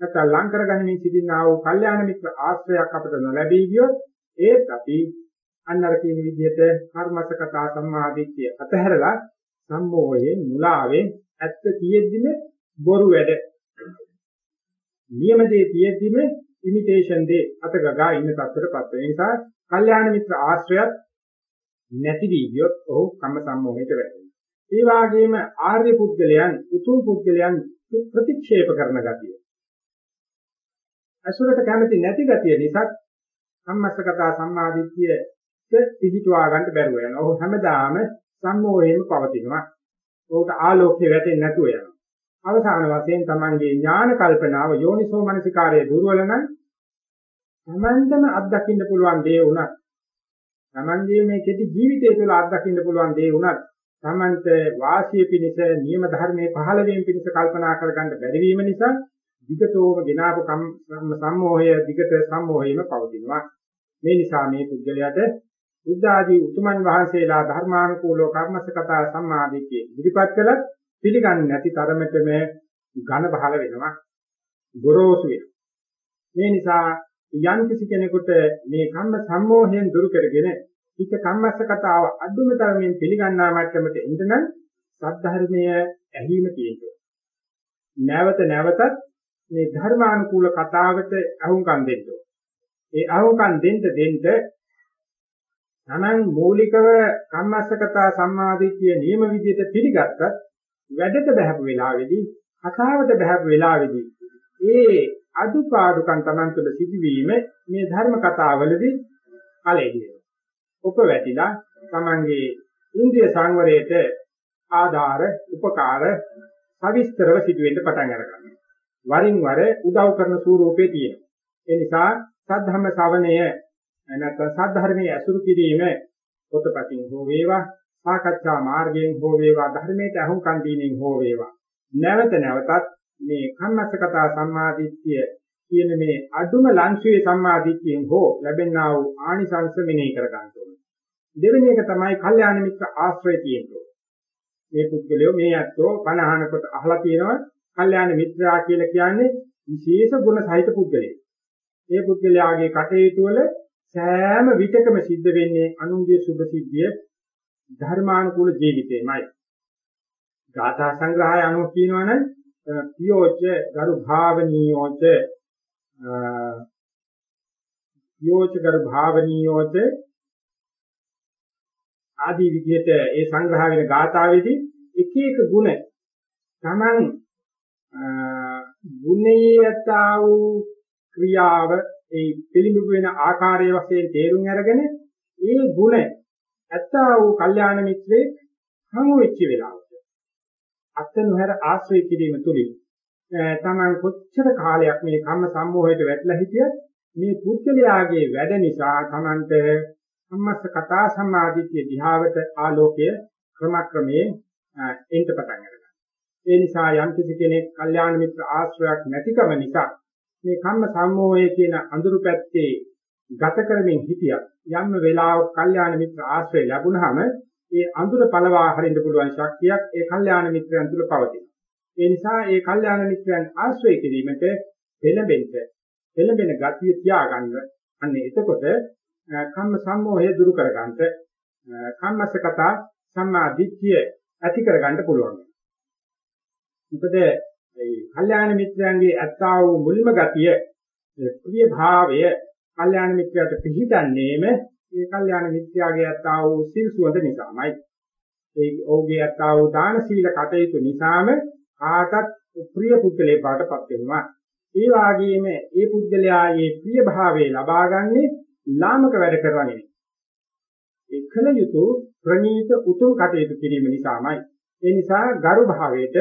නැත්නම් ලං කරගනිමින් සිටිනා වූ කල්යාණ මිත්‍ර ආශ්‍රයයක් අපට නොලැබී ගියොත් ඒත් අපි අන්නර කියන විදිහට කර්මසකතා සම්මාදිට්ඨිය අතහැරලා සම්මෝහයෙන් මුලාවෙන් ඇත්ත තියෙද්දිම බොරු වැඩ නියම දේ තියෙද්දිම ඉමිටේෂන් දේ අත ගගා ඉන්න තත්ත්වයටපත් වෙන නිසා කල්යාණ මිත්‍ර ආශ්‍රයත් නැති වී ගියොත් ඔහු කම්ම සම්මෝහයට වැටෙනවා. ඒ වගේම ආර්ය පුද්ගලයන් උතුම් පුද්ගලයන් ප්‍රතික්ෂේප කරන ගතිය. අසුරට කැමති නැති ගතිය නිසා සම්මස්සකතා සම්මාදිට්ඨිය පිහිටුවා ගන්න බැරුව යනවා. ඔහු හැමදාම සම්මෝහයෙන්ම පවතිනවා. ඔහුට ආලෝකය වැටෙන්නේ නැතුව යනවා. අවසාන වශයෙන් තමන්ගේ ඥාන කල්පනාව යෝනිසෝ මනසිකාරයේ දුර්වල නම් තමන්ටම අත්දකින්න පුළුවන් දේ උනත් තමන්ගේ මේ කෙටි ජීවිතය තුළ අත්දකින්න පුළුවන් දේ උනත් තමන්ට වාසිය පිණිස නියම ධර්මයේ පහළ වීම පිණිස කල්පනා කරගන්න බැරි වීම නිසා විගතෝම ගෙනාවු සම්මෝහය විගත සම්මෝහයම පවතිනවා. මේ නිසා මේ පුද්ගලයාට බුද්ධ ආදී උතුමන් වහන්සේලා ධර්මානුකූලව කර්මසකතා සම්මාදිකේ ඉදිරිපත් කළත් පිළිගන්නේ නැති තරමටම ඝන බහල වෙනවා. ගොරෝසු වෙනවා. මේ නිසා යම් කිසි කෙනෙකුට මේ කම්ම සම්මෝහයෙන් දුරු කරගෙන හිත කම්මස්සකතාව අදුම තරමින් පිළිගන්නා මට්ටමට එන්න නම් සද්ධර්මය ඇහිම තියෙනවා. නැවත නැවතත් මේ ධර්මානුකූල කතාවට අහුම්කම් දෙන්න ඒ අහුම්කම් දෙන්න දෙන්න තමන් මූලිකව කම්මස්සකතා සම්මාදිට්ඨිය නියම විදිහට පිළිගත්තත් වැඩට බහැපු වෙලාවේදී කතාවට බහැපු වෙලාවේදී ඒ අදුපාදුකම් තමන් තුළ සිදුවීම මේ ධර්ම කතාවලදී කලෙදී උප වැටිලා තමන්ගේ ඉන්ද්‍රිය සංවරයට ආධාර උපකාර සවිස්තරව සිදුවෙන්න පටන් ගන්නවා වරින් වර උදව් කරන ස්වරූපේ තියෙනවා. ඒ නිසා සද්ධර්ම ශ්‍රවණය නැත්නම් සද්ධර්මයේ අසුරු කිරීම පොතපතින් හෝ වේවා සාකච්ඡා මාර්ගයෙන් හෝ වේවා ධර්මයට අහුම්කන් දීමෙන් හෝ වේවා නැවත නැවතත් මේ කම්මස්සකතා සම්මාදිට්ඨිය කියන මේ අදුම ලංශයේ සම්මාදිට්ඨියෙන් හෝ ලැබෙනා වූ ආනිසංස මෙනෙහි කර ගන්න ඕනේ. දෙවෙනි එක තමයි කල්යාණ මිත්‍ර ආශ්‍රය තියෙන්නේ. මේ පුද්ගලයෝ මේ අත්ෝ බණ අහනකොට අහලා තියෙනවා කල්යාණ මිත්‍රා කියලා කියන්නේ විශේෂ ගුණ සහිත පුද්ගලයෙක්. ඒ පුද්ගලයාගේ කටයුතු වල සෑම විටකම සිද්ධ වෙන්නේ අනුන්ගේ සුභ සිද්ධිය ධර්මානුකූල ජීවිතේමයි. ගාථා සංග්‍රහය අනුව කියනවනම් පියෝච ගරු භාවනීයෝච පියෝච ගරු භාවනීයෝච ආදී විදිහට ඒ සංග්‍රහ වෙන ගාථාවේදී එක එක ಗುಣ Taman ගුණයේ යතා වූ ක්‍රියාව ඒ පිළිඹු වෙන ආකාරය වශයෙන් තේරුම් අරගෙන ඒ ගුණ ඇත්තා වූ කල්යාණ මිත්‍රේ හමු වෙච්ච වෙලාවට අත නොහැර ආශ්‍රය කිරීම තුලින් තමන් කොච්චර කාලයක් මේ කම්ම සම්මෝහයට වැටලා හිටියත් මේ පුද්ගලයාගේ වැඩ නිසා තමන්ට සම්මස්ස කතා සම්මාදිට්ඨිය දිහාවට ආලෝකය ක්‍රමක්‍රමයෙන් එන්ට පටන් ගන්නවා ඒ නිසා යම් කිසි කෙනෙක් කල්යාණ මිත්‍ර ආශ්‍රයක් නැතිකම නිසා මේ කම්ම සම්මෝහය කියන අඳුරු පැත්තේ ගත කරමින් හිටියත් යම් වෙලාවක කල්යාණ මිත්‍ර ආශ්‍රය ලැබුණාම ඒ අඳුර පළවා හරින්න පුළුවන් ශක්තියක් ඒ කල්යාණ මිත්‍රයන් තුළ පවතිනවා. ඒ නිසා ඒ කල්යාණ මිත්‍රයන් ආශ්‍රය කිරීමට පෙළඹෙන්න පෙළඹෙන ගතිය තියාගන්න අන්න එතකොට කම්ම සම්මෝහය දුරු කරගන්නට කම්මසකත සම්මා දිට්ඨිය ඇති කරගන්න පුළුවන්. මොකද මේ කල්යාණ මිත්‍රයන්ගේ ඇත්තා වූ මුල්ම ගතිය ප්‍රිය භාවය කල්යාණ මිත්‍රයාට පිහිටන්නේම ඒ කල්යාණ මිත්‍යාගේ ඇත්තා වූ සිල් සුවඳ නිසාමයි. ඒ ඔහුගේ ඇත්තා වූ දාන සීල කටයුතු නිසාම කාටත් ප්‍රිය පුද්ගලයෙක් බවටපත් වෙනවා. ඒ වාගේම මේ පුද්ගලයා මේ ප්‍රිය භාවයේ ලබාගන්නේ ලාමක වැඩ කරනවා නෙවෙයි. ඒ කල යුතු ප්‍රණීත උතුම් කටයුතු කිරීම නිසාමයි. ඒ නිසා ගරු භාවයට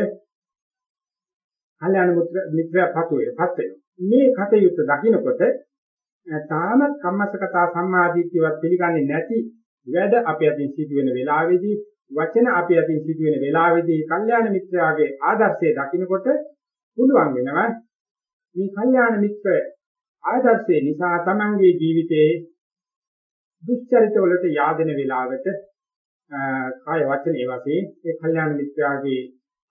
කල්‍යාණ මිත්‍රයාපත් වෙනපත් වෙනවා. මේ කටයුත්ත දකිනකොට තාමත් කම්මස්සකතා සම්මාදිට්ඨියවත් පිළිගන්නේ නැති වැඩ අපේ අතින් සිදු වෙන වෙලාවේදී වචන අපේ අතින් සිදු වෙන වෙලාවේදී කල්යාණ මිත්‍රයාගේ ආදර්ශය දකිනකොට පුළුවන් වෙනවා මේ කල්යාණ මිත්‍ර ආදර්ශය නිසා තමන්ගේ ජීවිතයේ දුස්චරිත වලට yaadෙන වෙලාවට කාය වචන ඒ වශයෙන් ඒ කල්යාණ මිත්‍යාගේ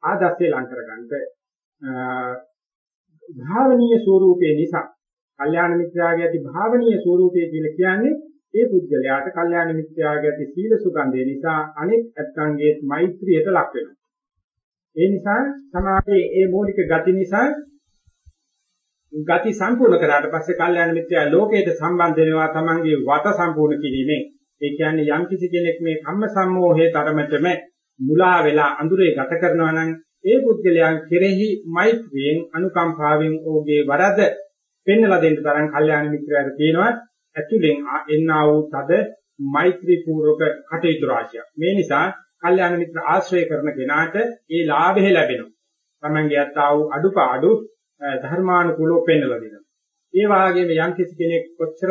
ආදර්ශය ලං කරගන්නට භාවනීය ස්වરૂපේ නිසා කල්යාණ මිත්‍යාගේ ඇති භාවනීය ස්වરૂපේ කියලා කියන්නේ ඒ පුද්ගලයාට කල්යාණ මිත්‍යාගේ ඇති සීල සුගන්ධය නිසා අනෙක් ඇත්තන්ගේ මෛත්‍රියට ලක් වෙනවා. ඒ නිසා සමාජයේ ඒ මූලික ගති නිසා ගති සම්පූර්ණ කරාට පස්සේ කල්යාණ මිත්‍යා ලෝකයට සම්බන්ධ වෙනවා තමන්ගේ වට සම්පූර්ණ කිරීමෙන්. ඒ කියන්නේ යම් කිසි කෙනෙක් මේ කම්ම සම්මෝහයේ තරමටම මුලා වෙලා අඳුරේ ගත කරනවා නම් ඒ පුද්ගලයන් කෙරෙහි මෛත්‍රියෙන් අනුකම්පාවෙන් ඕගේ වරද පෙන්වලා දෙන්න තරම් කල්යාණ මිත්‍රයාට තියෙනවා ඇතුලෙන් එන්නා වූ තද මෛත්‍රී පූර්වක කටයුතු රාශියක්. මේ නිසා කල්යාණ මිත්‍ර ආශ්‍රය කරන කෙනාට ඒ ලාභය ලැබෙනවා. තමන්ගේ අත්තා වූ අඩුපාඩු ධර්මානුකූලව පෙන්වලා දෙනවා. ඒ වාගේම යම් කිසි කෙනෙක් කොච්චර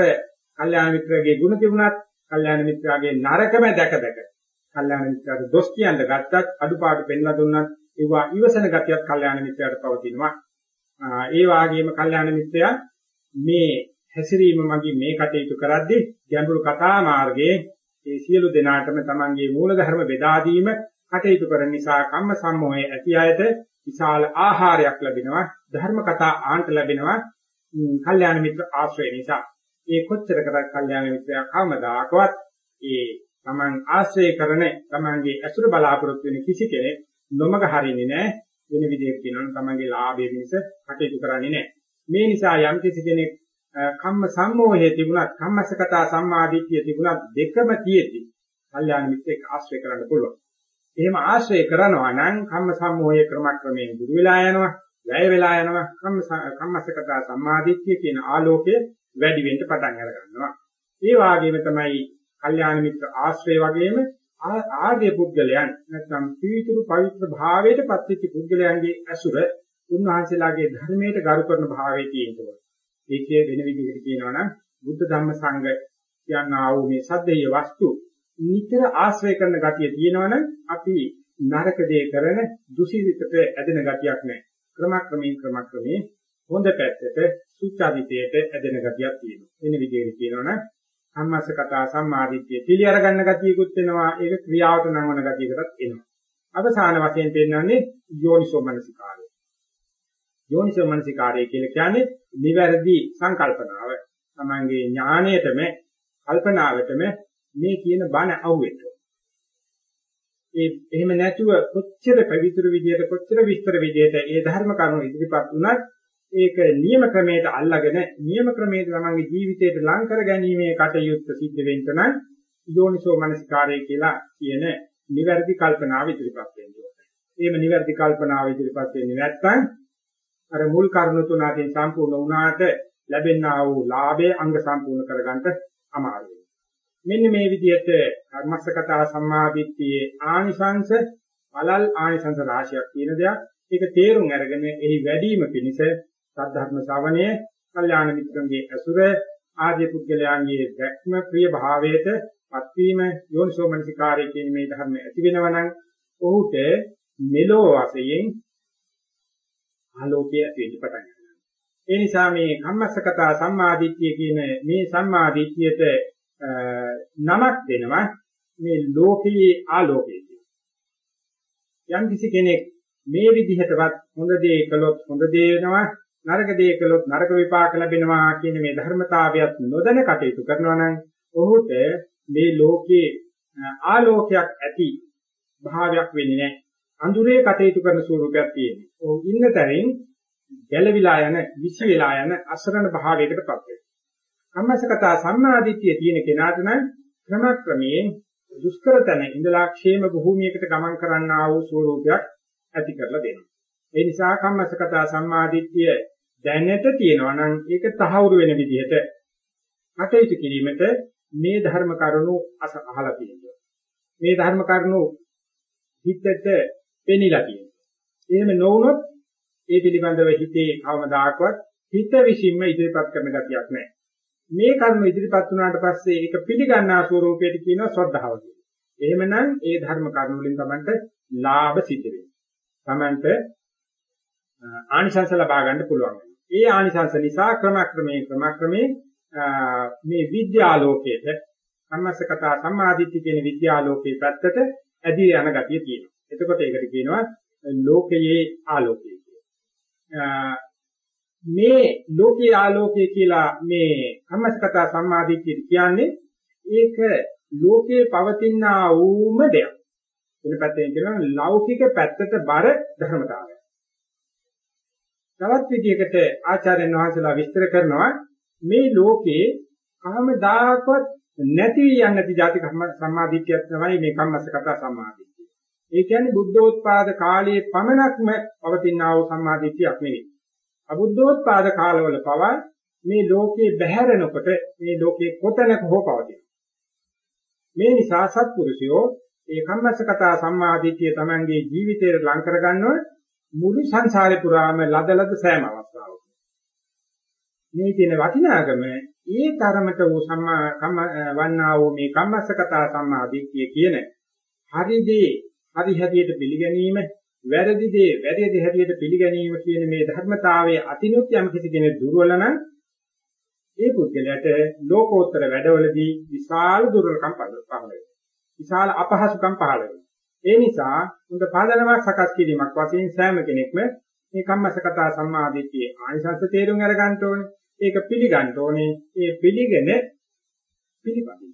කල්යාණ මිත්‍රගේ ගුණ තිබුණත් කල්යාණ මිත්‍රාගේ නරකම දැක දැක කල්යාණ මිත්‍රාට දොස් කියන්න ගත්තත් අඩුපාඩු පෙන්ලා දුන්නත් ඒවා ඉවසන ගතියක් කල්යාණ මිත්‍රයාට පවතිනවා. ඒ වාගේම කල්යාණ මිත්‍රයා මේ හැසිරීම මගින් මේ කටයුතු කරද්දී ගැඹුරු කතා මාර්ගයේ ඒ සියලු දෙනාටම තමන්ගේ මූල ධර්ම බෙදා දීම කටයුතු කරන නිසා කම්ම සම්මෝහය ඇති අයට විශාල ආහාරයක් ලැබෙනවා ධර්ම කතා ආන්ත ලැබෙනවා කල්යාණ මිත්‍ර ආශ්‍රය නිසා ඒ කොච්චර කරත් කල්යාණ මිත්‍රයා කවමදාකවත් ඒ තමන් ආශ්‍රය කරන තමන්ගේ අසුර බලාපොරොත්තු වෙන කිසි කෙනෙක් නොමග හරින්නේ නැහැ වෙන විදිහකට කියනවා නම් තමන්ගේ ලාභය පිණිස කටයුතු කරන්නේ නැහැ මේ නිසා යම් කිසි කෙනෙක් කම්ම සම්මෝහයේ තිබුණත් කම්මසකතා සම්මාදිට්ඨිය තිබුණත් දෙකම තියෙද්දි කල්යාණ මිත්‍රෙක් ආශ්‍රය කරන්න පුළුවන් එහෙම ආශ්‍රය කරනවා නම් කම්ම සම්මෝහය ක්‍රමක්‍රමයෙන් දුර වෙලා යනවා, වැය වෙලා යනවා. කම්ම කම්මසකතා සම්මාදිට්ඨිය කියන ආලෝකය වැඩි වෙන්න පටන් අර ගන්නවා. ඒ වාගේම තමයි කල්යාණ මිත්‍ර ආශ්‍රය වගේම ආර්ය පුද්ගලයන් නැත්නම් පීතුරු පවිත්‍ර භාවයට පත්වෙච්ච පුද්ගලයන්ගේ ඇසුර උන්වහන්සේලාගේ ධර්මයට ගරු කරන භාවයේ තියෙනවා. ඒකේ වෙන විදිහකට කියනවා නම් බුද්ධ ධම්ම සංඝ කියනා වූ මේ සද්දේය වස්තු නිතර ආශ්‍රය කරන ගතිය තියෙනවනම් අපි නරක දේ කරන දුසිරිතට ඇදෙන ගතියක් නැහැ. ක්‍රමක්‍රමයෙන් ක්‍රමක්‍රමයෙන් හොඳ පැත්තට සුචරිතයට ඇදෙන ගතියක් තියෙනවා. වෙන විදිහට කියනවනම් සම්මාස කතා සම්මාදිට්ඨිය පිළි අරගන්න ගතියකුත් වෙනවා. ඒක ක්‍රියාවට නංවන ගතියකටත් එනවා. අවසාන වශයෙන් පෙන්වන්නේ යෝනිසෝ මනසිකාරය. යෝනිසෝ මනසිකාරය කියලා කියන්නේ නිවැරදි සංකල්පනාව. තමංගේ ඥාණයටම කල්පනාවටම මේ කියන බණ අහුවෙන්න. ඒ එහෙම නැතුව කොච්චර පවිත්‍ර විදියට කොච්චර විස්තර විදියට ඒ ධර්ම කරුණු ඉදිරිපත් වුණත් ඒක නියම ක්‍රමයට අල්ලාගෙන නියම ක්‍රමයට තමන්ගේ ජීවිතයට ලං කර ගැනීමේ කටයුත්ත සිද්ධ වෙන්න නම් යෝනිසෝ මනසිකාරය කියලා කියන නිවැරදි කල්පනාව ඉදිරිපත් වෙන්න ඕනේ. එහෙම නිවැරදි කල්පනාව ඉදිරිපත් වෙන්නේ නැත්නම් අර මුල් කරුණු තුන අතරින් සම්පූර්ණ වුණාට ලැබෙනා වූ ලාභය අංග සම්පූර්ණ කරගන්න අමාරුයි. මෙන්න මේ විදිහට කර්මස්සකතා සම්මාදිට්ඨියේ ආනිසංශ පළල් ආනිසංශ රාශියක් තියෙන දෙයක්. ඒක තේරුම් අරගෙන එහි වැඩිම පිණිස සද්ධර්ම ශ්‍රවණය, කල්යාණ මිත්‍රන්ගේ ඇසුර, ආදී පුද්ගලයන්ගේ දැක්ම ප්‍රිය භාවයට පත්වීම යෝනිසෝ මනසිකාරය කියන මේ ධර්ම ඇති වෙනවා නම් ඔහුට මෙලෝ වශයෙන් ආලෝකය ඇති වෙන්න පටන් ගන්නවා. ඒ නිසා මේ කම්මස්සකතා සම්මාදිට්ඨිය කියන මේ සම්මාදිට්ඨියට නමක් දෙනවා මේ ලෝකයේ ආලෝකය යම් කිසි කෙනෙක් මේ විදිහටවත් හොඳ දේ කළොත් හොඳ දේ වෙනවා නරක දේ කළොත් නරක විපාක ලැබෙනවා කියන මේ ධර්මතාවයත් නොදැන කටයුතු කරනවා නම් ඔහුට මේ ලෝකයේ ආලෝකයක් ඇති භාවයක් වෙන්නේ නැහැ. අඳුරේ කටයුතු කරන ස්වරූපයක් තියෙනවා. ඔහු ඉන්න තැනින් ගැලවිලා යන, විසි වෙලා යන අසරණ භාවයකටපත් වෙනවා. කම්මසකතා සම්මාදිට්ඨිය තියෙන කෙනාට නම් ක්‍රමක්‍රමයෙන් දුෂ්කර තැන ඉඳලා ക്ഷേම භූමියකට ගමන් කරන්නා වූ ස්වරූපයක් ඇති කරලා දෙනවා. ඒ නිසා කම්මසකතා සම්මාදිට්ඨිය දැනට තියෙනවා නම් ඒක තහවුරු වෙන විදිහට කටයුතු කිරීමට මේ ධර්ම කරුණු අහලා තියෙනවා. මේ ධර්ම කරුණු හිතට පෙනිලා තියෙනවා. එහෙම නොවුනොත් ඒ පිළිබඳව හිතේ කවමදාකවත් හිත විසින්ම ඉදිරිපත් කරන ගතියක් නැහැ. මේ කර්ම ඉදිරිපත් වුණාට පස්සේ ඒක පිළිගන්නා ස්වરૂපයට කියනවා ශ්‍රද්ධාව කියලා. එහෙමනම් ඒ ධර්ම කර්ම වලින් තමන්ට ලාභ සිද්ධ වෙනවා. තමන්ට ආනිසංස ලබා ගන්න පුළුවන්. ඒ ආනිසංස නිසා ක්‍රමක්‍රමයෙන් ක්‍රමක්‍රමයෙන් මේ විද්‍යාලෝකයේද සම්මස්සකතා සම්මාදිට්ඨිය කියන විද්‍යාලෝකයේ පැත්තට ඇදී යන ගතිය තියෙනවා. එතකොට ඒකට කියනවා ලෝකයේ ආලෝකය කියලා. මේ ලෝකයේ ආලෝකය කියලා මේ සම්මස්සකතා සම්මාදිට්ඨිය කියන්නේ ඒක ලෝකයේ පවතිනා වූම දෙයක්. වෙන පැත්තෙන් කියනවා ලෞකික පැත්තට බර ධර්මතාවය. තවත් විදිහකට ආචාර්යයන් වහන්සේලා විස්තර කරනවා මේ ලෝකේ කවමදාකවත් නැති යන්නේ නැති ಜಾති සම්මාදිට්ඨියක් තමයි මේ කම්මස්ස කතා සම්මාදිට්ඨිය. ඒ කියන්නේ බුද්ධෝත්පාද කාලයේ පමණක්ම පවතිනා වූ සම්මාදිට්ඨියක් නෙවෙයි. අබුද්ධෝත්පාද කාලවල පවා මේ ලෝකේ බැහැරෙනකොට මේ ලෝකේ කොතැනක හෝ පවතිනවා. මේ නිසා සත්පුරුෂයෝ ඒ කම්මස්ස කතා සම්මාදිට්ඨිය තමංගේ ජීවිතයට ලං කරගන්නව මුළු සංසාරේ පුරාම ලදලද සෑම අවස්ථාවක. මේ තියෙන වටිනාකම ඒ තරමට වූ සම්මා කම්ම වන්නා වූ මේ කම්මස්සකතා සම්මාදිට්ඨිය කියන හරිදී හරි හැටියට පිළිගැනීම වැරදි දේ වැරදි හැටියට පිළිගැනීම කියන මේ ධර්මතාවයේ අතිනුත් යම් කිසි කෙනෙක් දුර්වල නම් ඒ පුද්ගලයාට ලෝකෝත්තර වැඩවලදී විශාල දුර්වලකම් පහළ වෙනවා. විශාල අපහසුකම් පහළ වෙනවා. ඒ නිසා හොඳ පාදනමක් සකස් කිරීමක් වශයෙන් සෑම කෙනෙක්ම මේ කම්මසකතා සම්මාදිට්ඨියේ ආනිසංස තේරුම් අරගන්න ඕනේ. ඒක පිළිගන්න ඕනේ. ඒ පිළිගෙන පිළිපදින්න.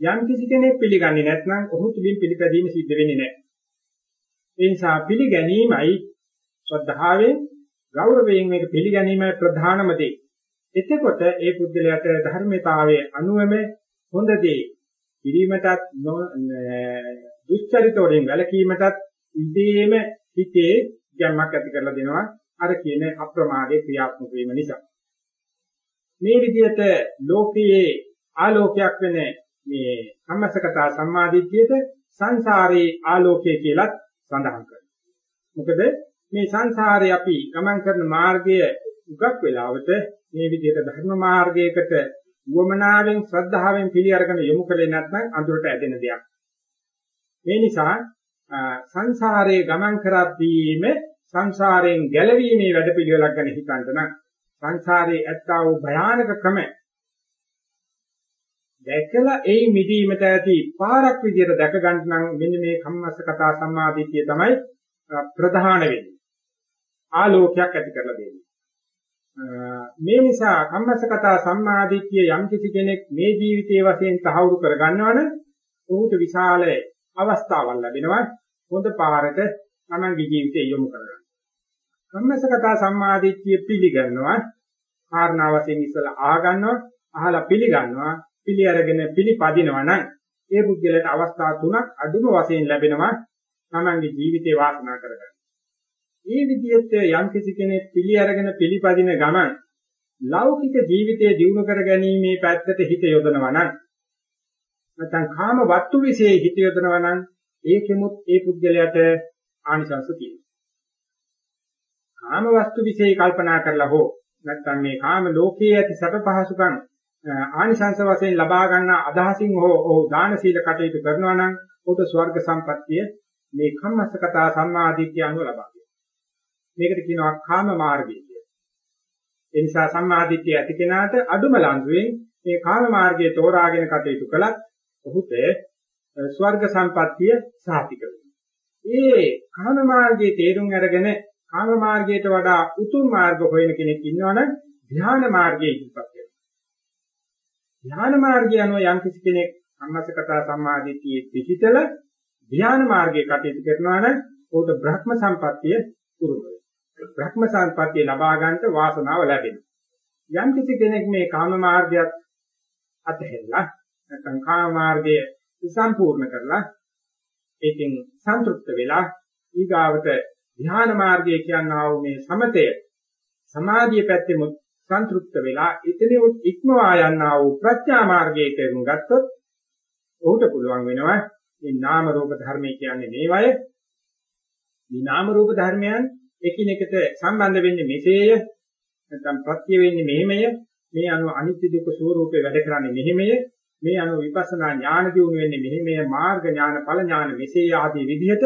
යම් කිසි කෙනෙක් පිළිගන්නේ නැත්නම් ඔහු තුලින් පිළිපැදීම සිද්ධ වෙන්නේ නැහැ. ඒ නිසා පිළිගැනීමයි ශ්‍රද්ධාවෙන් ගෞරවයෙන් මේක පිළිගැනීමයි ප්‍රධානම දේ. එතකොට ඒ පුද්ගලයාට ධර්මතාවයේ අනුවම හොඳ දේ කිරීමටත් දුස්චරිත වලින් වැළකීමටත් ඉදීම හිතේ ගැම්මක් ඇති කරලා දෙනවා. අර කියන අප්‍රමාදයේ ක්‍රියාත්මක වීම නිසා. මේ විදිහට ලෝකයේ ආලෝකයක් වෙන මේ සම්මසකතා සම්මාදිට්ඨියට සංසාරේ ආලෝකය කියලා සඳහන් කරනවා. මොකද මේ සංසාරේ අපි ගමන් කරන මාර්ගය උගක් වෙලාවට මේ විදිහට ධර්ම මාර්ගයකට වමනාවෙන් ශ්‍රද්ධාවෙන් පිළි අරගෙන යොමු කළේ නැත්නම් අඳුරට ඇදෙන දෙයක්. මේ නිසා සංසාරයේ ගමන් කරද්දීම සංසාරයෙන් ගැලවීමේ වැඩපිළිවෙලක් ගැන හිතන්න නම් සංසාරයේ ඇත්තා වූ භයානකකම දැකලා ඒ මිදීමට ඇති පාරක් විදියට දැක ගන්න නම් මෙන්න මේ කම්මස්ස කතා සම්මාදිටිය තමයි ප්‍රධාන වෙන්නේ. ආලෝකයක් ඇති කරලා දෙන්නේ. මේ නිසා කම්මස්සකතා සම්මාදිට්ඨිය යම් කිසි කෙනෙක් මේ ජීවිතයේ වශයෙන් තහවුරු කර ගන්නවනම් ඔහුට විශාල අවස්ථාවක් ලැබෙනවා. හොඳ පාරට තමන්ගේ ජීවිතය යොමු කරගන්න. කම්මස්සකතා සම්මාදිට්ඨිය පිළිගන්නවා. කාරණා වශයෙන් ඉස්සලා අහගන්නවා. අහලා පිළිගන්නවා. පිළි අරගෙන පිළිපදිනවා නම් ඒ පුද්ගලයාට අවස්ථා තුනක් අඩුම වශයෙන් ලැබෙනවා. තමන්ගේ ජීවිතේ වාසනා කරගන්න. මේ විදිහට යම් කිසි කෙනෙක් පිළි අරගෙන පිළිපදින ගමන් ලෞකික ජීවිතයේ දියුණු කර ගැනීමේ පැත්තට හිත යොදනවා නම් නැත්නම් කාම වස්තු વિશે හිත යොදනවා නම් ඒකෙමුත් ඒ පුද්ගලයාට ආනිසංස තියෙනවා. කාම වස්තු વિશે කල්පනා කරලා හෝ නැත්නම් මේ කාම ලෝකයේ ඇති සැප පහසුකම් ආනිසංස වශයෙන් ලබා ගන්න අදහසින් හෝ ඔහු දාන සීල කටයුතු කරනවා නම් ඔහුට ස්වර්ග සම්පත්තිය මේ කම්මස්සකතා සම්මාදිට්ඨිය අනුව ලබා මේකට කියනවා කාම මාර්ගය කියලා. ඒ නිසා සම්මාදිට්ඨිය ඇති කෙනාට අඩුම ලංගුවෙන් මේ කාම මාර්ගයේ තෝරාගෙන කටයුතු කළත් ඔහුට ස්වර්ග සම්පත්තිය සාතික වෙනවා. ඒ කාම මාර්ගයේ තේරුම් අරගෙන කාම මාර්ගයට වඩා උතුම් මාර්ග හොයන කෙනෙක් ඉන්නවනම් ධ්‍යාන මාර්ගයේ ඉපත් වෙනවා. ධ්‍යාන මාර්ගය අනුව යම් කිසි කෙනෙක් සම්මසකතා සම්මාදිටියේ පිහිටල ධ්‍යාන මාර්ගයේ කටයුතු කරනවා නම් ඔහුට බ්‍රහ්ම සම්පත්තිය උරුම වෙනවා. බ්‍රහ්ම සම්පත්තිය ලබා ගන්නට වාසනාව ලැබෙනවා. යම් කිසි කෙනෙක් මේ කාම මාර්ගයත් අතහැරලා නැත්නම් කාම මාර්ගය සම්පූර්ණ කරලා ඒකෙන් සන්තුෂ්ත වෙලා ඊගාවට ධ්‍යාන මාර්ගය කියනවා වූ මේ සමතය සමාධිය පැත්තෙම සන්තුෂ්ත වෙලා ඉතිනියුත් ඉක්මවා යන්නා වූ ප්‍රඥා මාර්ගයේ තේරුම් ගත්තොත් ඔහුට පුළුවන් වෙනවා මේ නාම රූප ධර්මයේ කියන්නේ මේවය. මේ නාම රූප ධර්මයන් එකිනෙකට සම්බන්ධ වෙන්නේ මෙසේය. නැත්නම් ප්‍රත්‍ය වෙන්නේ මෙහෙමය. මේ අනුව අනිත්‍ය දුක්ඛ ස්වરૂපේ වැඩ කරන්නේ මෙහෙමය. මේ අනුව විපස්සනා ඥාන දියුණු වෙන්නේ මෙහෙමය මාර්ග ඥාන ඵල ඥාන මෙසේ ආදී විදිහට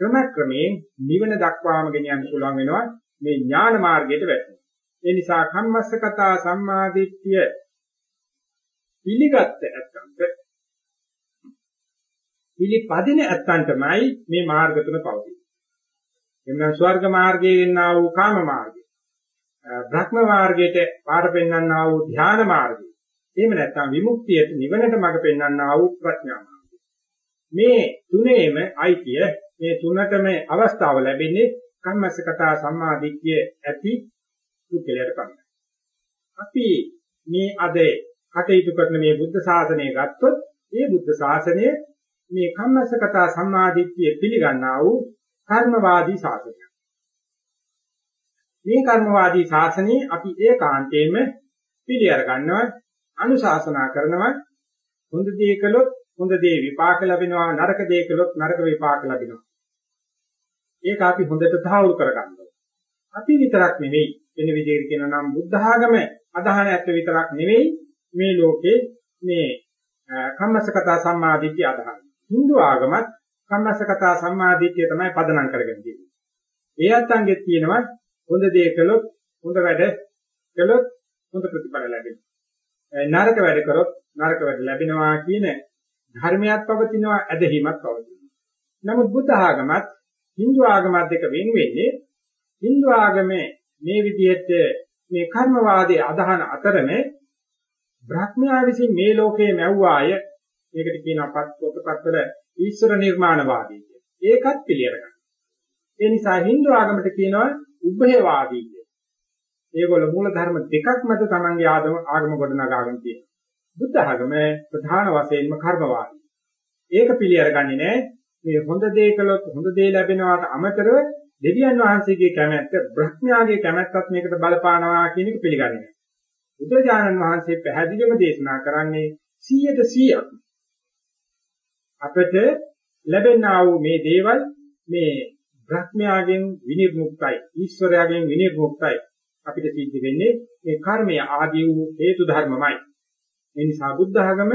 ක්‍රමක්‍රමයෙන් නිවන දක්වාම ගෙන යන්න පුළුවන් වෙනවා මේ ඥාන මාර්ගයට වැටෙනවා ඒ නිසා කම්මස්සකතා සම්මාදිට්ඨිය පිළිගත්ත ඇත්තන්ට පිළිපදින ඇත්තන්ටමයි මේ මාර්ග තුන පවතින්නේ. එන්න ස්වර්ග මාර්ගයේ එන්නා වූ කාම මාර්ගය. බ්‍රහ්ම මාර්ගයට පාර පෙන්වන්නා වූ ධ්‍යාන මාර්ගය. එහෙම නැත්නම් විමුක්තියට නිවනට මඟ පෙන්වන්නා වූ ප්‍රඥා මාර්ගය. මේ තුනේම අයිතිය මේ තුනටම අවස්ථාව ලැබෙන්නේ කම්මස්සකතා සම්මාදිට්ඨිය ඇති පුද්ගලයාට පමණයි. අපි මේ අද කටයුතු කරන මේ බුද්ධ ශාසනය ගත්තොත් ඒ බුද්ධ ශාසනය මේ කම්මස්සකතා සම්මාදිට්ඨිය පිළිගන්නා වූ කර්මවාදී ශාසනයක්. මේ කර්මවාදී ශාසනයේ අපි ඒකාන්තයෙන්ම පිළිඅර ගන්නවා අනුශාසනා කරනවා හොඳ දේ කළොත් හොඳ දේ විපාක ලැබෙනවා නරක දේ කළොත් නරක විපාක ලැබෙනවා. ඒක අපි හොඳට තහවුරු කරගන්නවා. අපි විතරක් නෙවෙයි වෙන විදිහට කියනවා නම් බුද්ධ ආගම අදහන ඇත්ත විතරක් නෙවෙයි මේ ලෝකේ මේ කම්මසකතා සම්මාදිට්ඨිය අදහන. Hindu ආගමත් කම්මස්සකතා සම්මාදිට්ඨිය තමයි පදනම් කරගෙන තියෙන්නේ. ඒ අත්ංගෙත් කියනවා හොඳ දේ කළොත් හොඳ වැඩ කළොත් හොඳ ප්‍රතිඵල ලැබෙනවා. නරක වැඩ කරොත් නරක වැඩ ලැබෙනවා කියන ධර්මයක් පවතිනවා ඇදහිමක් පවතිනවා. නමුත් බුද්ධ ආගමත් Hindu ආගමත් දෙක වෙන වෙන්නේ Hindu ආගමේ මේ විදිහට මේ කර්මවාදයේ අදහන අතරම බ්‍රහ්මයා විසින් මේ ලෝකයේ මැව්වාය මේකට කියනවා පොතපත්වල ඊශ්වර නිර්මාණවාදී කියලා. ඒකත් පිළිඅර ගන්න. ඒ නිසා Hindu ආගමට කියනවා උභයවාදී කියලා. ඒගොල්ල මූල ධර්ම දෙකක් මත තමන්ගේ ආගම ආගම ගොඩනගාගෙන තියෙනවා. බුද්ධ ආගම ප්‍රධාන වශයෙන්ම කර්මවාදී. ඒක පිළිඅර ගන්නේ නැහැ. මේ හොඳ දේ කළොත් හොඳ දේ ලැබෙනවාට අමතරව දෙවියන් වහන්සේගේ කැමැත්ත බ්‍රහ්මයාගේ කැමැත්තත් මේකට බලපානවා කියන එක පිළිගන්නේ නැහැ. බුදුජානන් වහන්සේ පැහැදිලිවම දේශනා කරන්නේ 100ට 100ක් අපට ලැබෙනා වූ මේ දේවල් මේ බ්‍රහ්මයාගෙන් විනිර්මුක්තයි ඊශ්වරයාගෙන් විනිර්මුක්තයි අපිට සිද්ධ වෙන්නේ මේ කර්මය ආදී වූ හේතු ධර්මමයි. ඒ නිසා බුද්ධ ආගම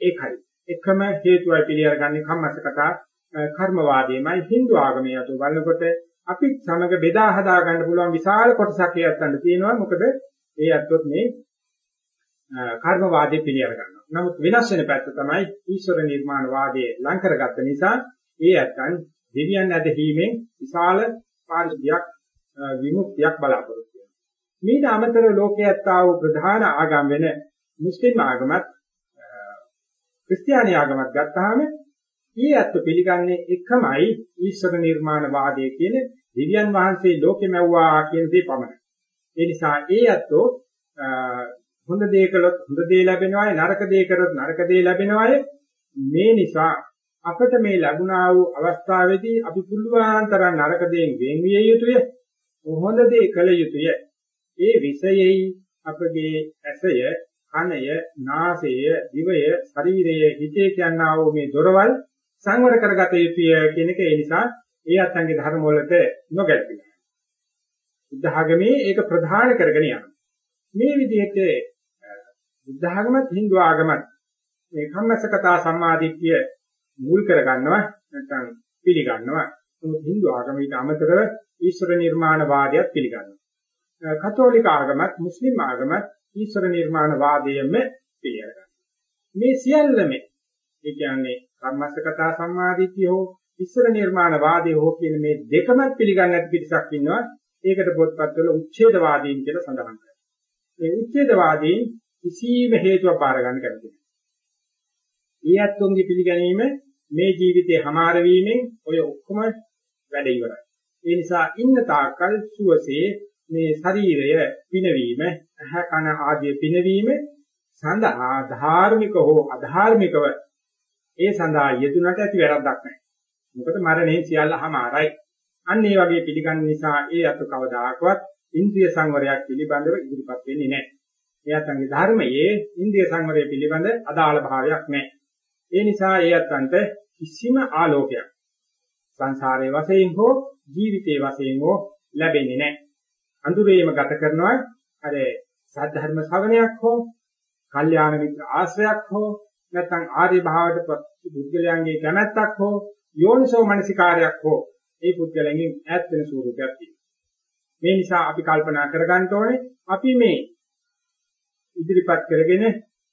ඒකයි. එකම හේතුවයි පිළිඅරගන්නේ කම්මස්සකතා කර්මවාදයමයි Hindu ආගමේ අතෝ බලනකොට අපි සමග බෙදා හදා ගන්න පුළුවන් විශාල කොටසක් ඒ අත්තන්ට තියෙනවා. මොකද ඒ අත්තොත් මේ කර්මවාදී පිළිඅර ගන්නවා නමුත් වෙනස් වෙන පැත්ත තමයි ඊශ්වර නිර්මාණ වාදයේ ලං කරගත්ත නිසා ඒ ඇත්තන් දෙවියන් ඇදහිීමෙන් විශාල පාරිශුද්ධියක් විමුක්තියක් බලාපොරොත්තු වෙනවා. මේට අමතරව ලෝකයේ ඇත්තා වූ ප්‍රධාන ආගම් වෙන මුස්ලිම් ආගමත් ක්‍රිස්තියානි ආගමත් ගත්තාම ඊ ඇත්ත පිළිගන්නේ එකමයි ඊශ්වර නිර්මාණ වාදයේ කියන දෙවියන් වහන්සේ ලෝකෙ මැව්වා කියන දේ පමණයි. ඒ නිසා ඒ ඇත්තෝ හොඳ දේ කළොත් හොඳ දේ ලැබෙනවායි නරක දේ කරොත් නරක දේ ලැබෙනවායි මේ නිසා අපිට මේ ලැබුණා වූ අවස්ථාවේදී අපි පුළුවන් තරම් නරක දේෙන් වෙන් විය යුතුය හොඳ දේ කළ යුතුය ඒ විෂයෙහි අපගේ ඇසය කනය නාසය දිවය ශරීරය හිතේ කියනා වූ මේ දොරවල් සංවර කරගත යුතුය කියන එක ඒ නිසා ඒ අත්ංගේ ධර්ම වලට නොගැලපෙනවා. බුද්ධ ආගමේ ඒක ප්‍රධාන කරගෙන යනවා. මේ විදිහට බුද්ධ ආගමත් Hindu ආගමත් මේ කම්මසකතා සම්මාදිට්ඨිය මුල් කරගන්නවා නැත්නම් පිළිගන්නවා. නමුත් Hindu ආගම ඊට අමතරව ඊශ්වර නිර්මාණ වාදයක් පිළිගන්නවා. කතෝලික ආගමත් මුස්ලිම් ආගමත් ඊශ්වර නිර්මාණ වාදයේම පිළිඅරගන්නවා. මේ සියල්ලම ඒ කියන්නේ කම්මස්සකතා සම්මාදිට්ඨිය හෝ ඊශ්වර නිර්මාණ වාදය හෝ කියන මේ දෙකමත් පිළිගන්නේ නැති පිරිසක් ඉන්නවා. ඒකට පොත්පත්වල උච්ඡේදවාදීන් කියලා සඳහන් කරනවා. මේ උච්ඡේදවාදීන් කිසිම හේතුවක් බාර ගන්න කැමති නැහැ. ඒ අත්තුන්ගේ පිළිගැනීම මේ ජීවිතේ හමාර වීමෙන් ඔය ඔක්කොම වැඩ ඉවරයි. ඒ නිසා ඉන්න තාක්කල් සුවසේ මේ ශරීරය පිනවීම, අහ කන ආදී පිනවීම සඳහා ධාර්මික හෝ අධාර්මිකව ඒ සඳහා යෙදුනට ඇති වැරද්දක් නැහැ. මොකද මරණය සියල්ලහමාරයි. අන්න ඒ වගේ පිළිගන්න නිසා ඒ අත කවදාකවත් ඉන්ද්‍රිය සංවරයක් පිළිබඳව ඉදිරිපත් වෙන්නේ නැහැ. එයාටගේ ධර්මයේ ඉන්ද්‍රිය සංවරය පිළිබඳ අදාළ භාවයක් නැහැ. ඒ නිසා ඒ අතන්ට කිසිම ආලෝකයක් සංසාරයේ වශයෙන් හෝ ජීවිතයේ වශයෙන් හෝ ලැබෙන්නේ නැහැ. අඳුරේම ගත කරනවා අර සද්ධර්ම ශ්‍රවණයක් හෝ කල්යාණ මිත්‍ර ආශ්‍රයක් හෝ නැත්නම් ආර්ය භාවයට පුද්ගලයන්ගේ කැමැත්තක් හෝ යෝනිසෝ මනසිකාරයක් හෝ ඒ පුද්ගලයන්ගෙන් ඈත් වෙන ස්වරූපයක් තියෙනවා. මේ නිසා අපි කල්පනා කරගන්න ඕනේ අපි මේ ඉදිරිපත් කරගෙන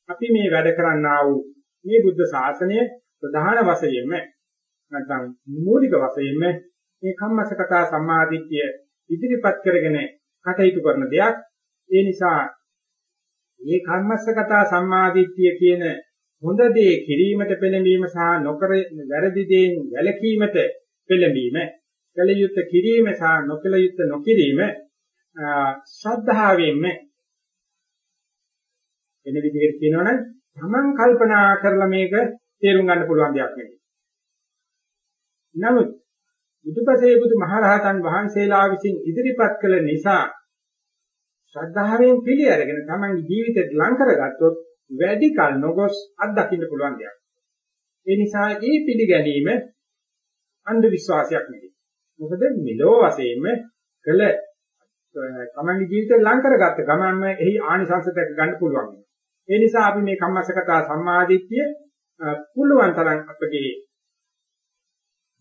අපි මේ වැඩ කරන්නා වූ මේ බුද්ධ ශාසනය ප්‍රධාන වශයෙන්ම නැත්නම් මූලික වශයෙන්ම මේ කම්මසකතා සම්මාදිට්ඨිය ඉදිරිපත් කරගෙන කටයුතු කරන දෙයක්. ඒ නිසා මේ කම්මස්සගතා සම්මාදිට්ඨිය කියන හොඳ දේ කිරීමට පෙළඹීම සහ නොකර වැරදි දේන් වැළකීමට පෙළඹීම කල යුත්ත කිරීම සහ නොකල යුත්ත නොකිරීම ශ්‍රද්ධාවෙන්ම වෙන විදිහට කියනවනම් තමන් කල්පනා කරලා මේක තේරුම් ගන්න පුළුවන් දෙයක් නෙවෙයි. නමුත් බුදුපසේ බුදු මහරහතන් වහන්සේලා විසින් ඉදිරිපත් කළ නිසා ශ්‍රද්ධාවෙන් පිළි අරගෙන තමන්ගේ ජීවිතයට ලං කරගත්තොත් වැඩි කල නොගොස් අත්දකින්න පුළුවන් දෙයක්. ඒ නිසා මේ පිළිගැනීම අන්ධ විශ්වාසයක් නෙවෙයි. මොකද මෙලෝ වශයෙන්ම කළ තමන්ගේ ජීවිතේ ලං කරගත්ත ගමන්ම එහි ආනිසංස දැක ගන්න පුළුවන්. ඒ නිසා අපි මේ කම්මසකතා සම්මාදිට්ඨිය පුළුවන් තරම් අපගේ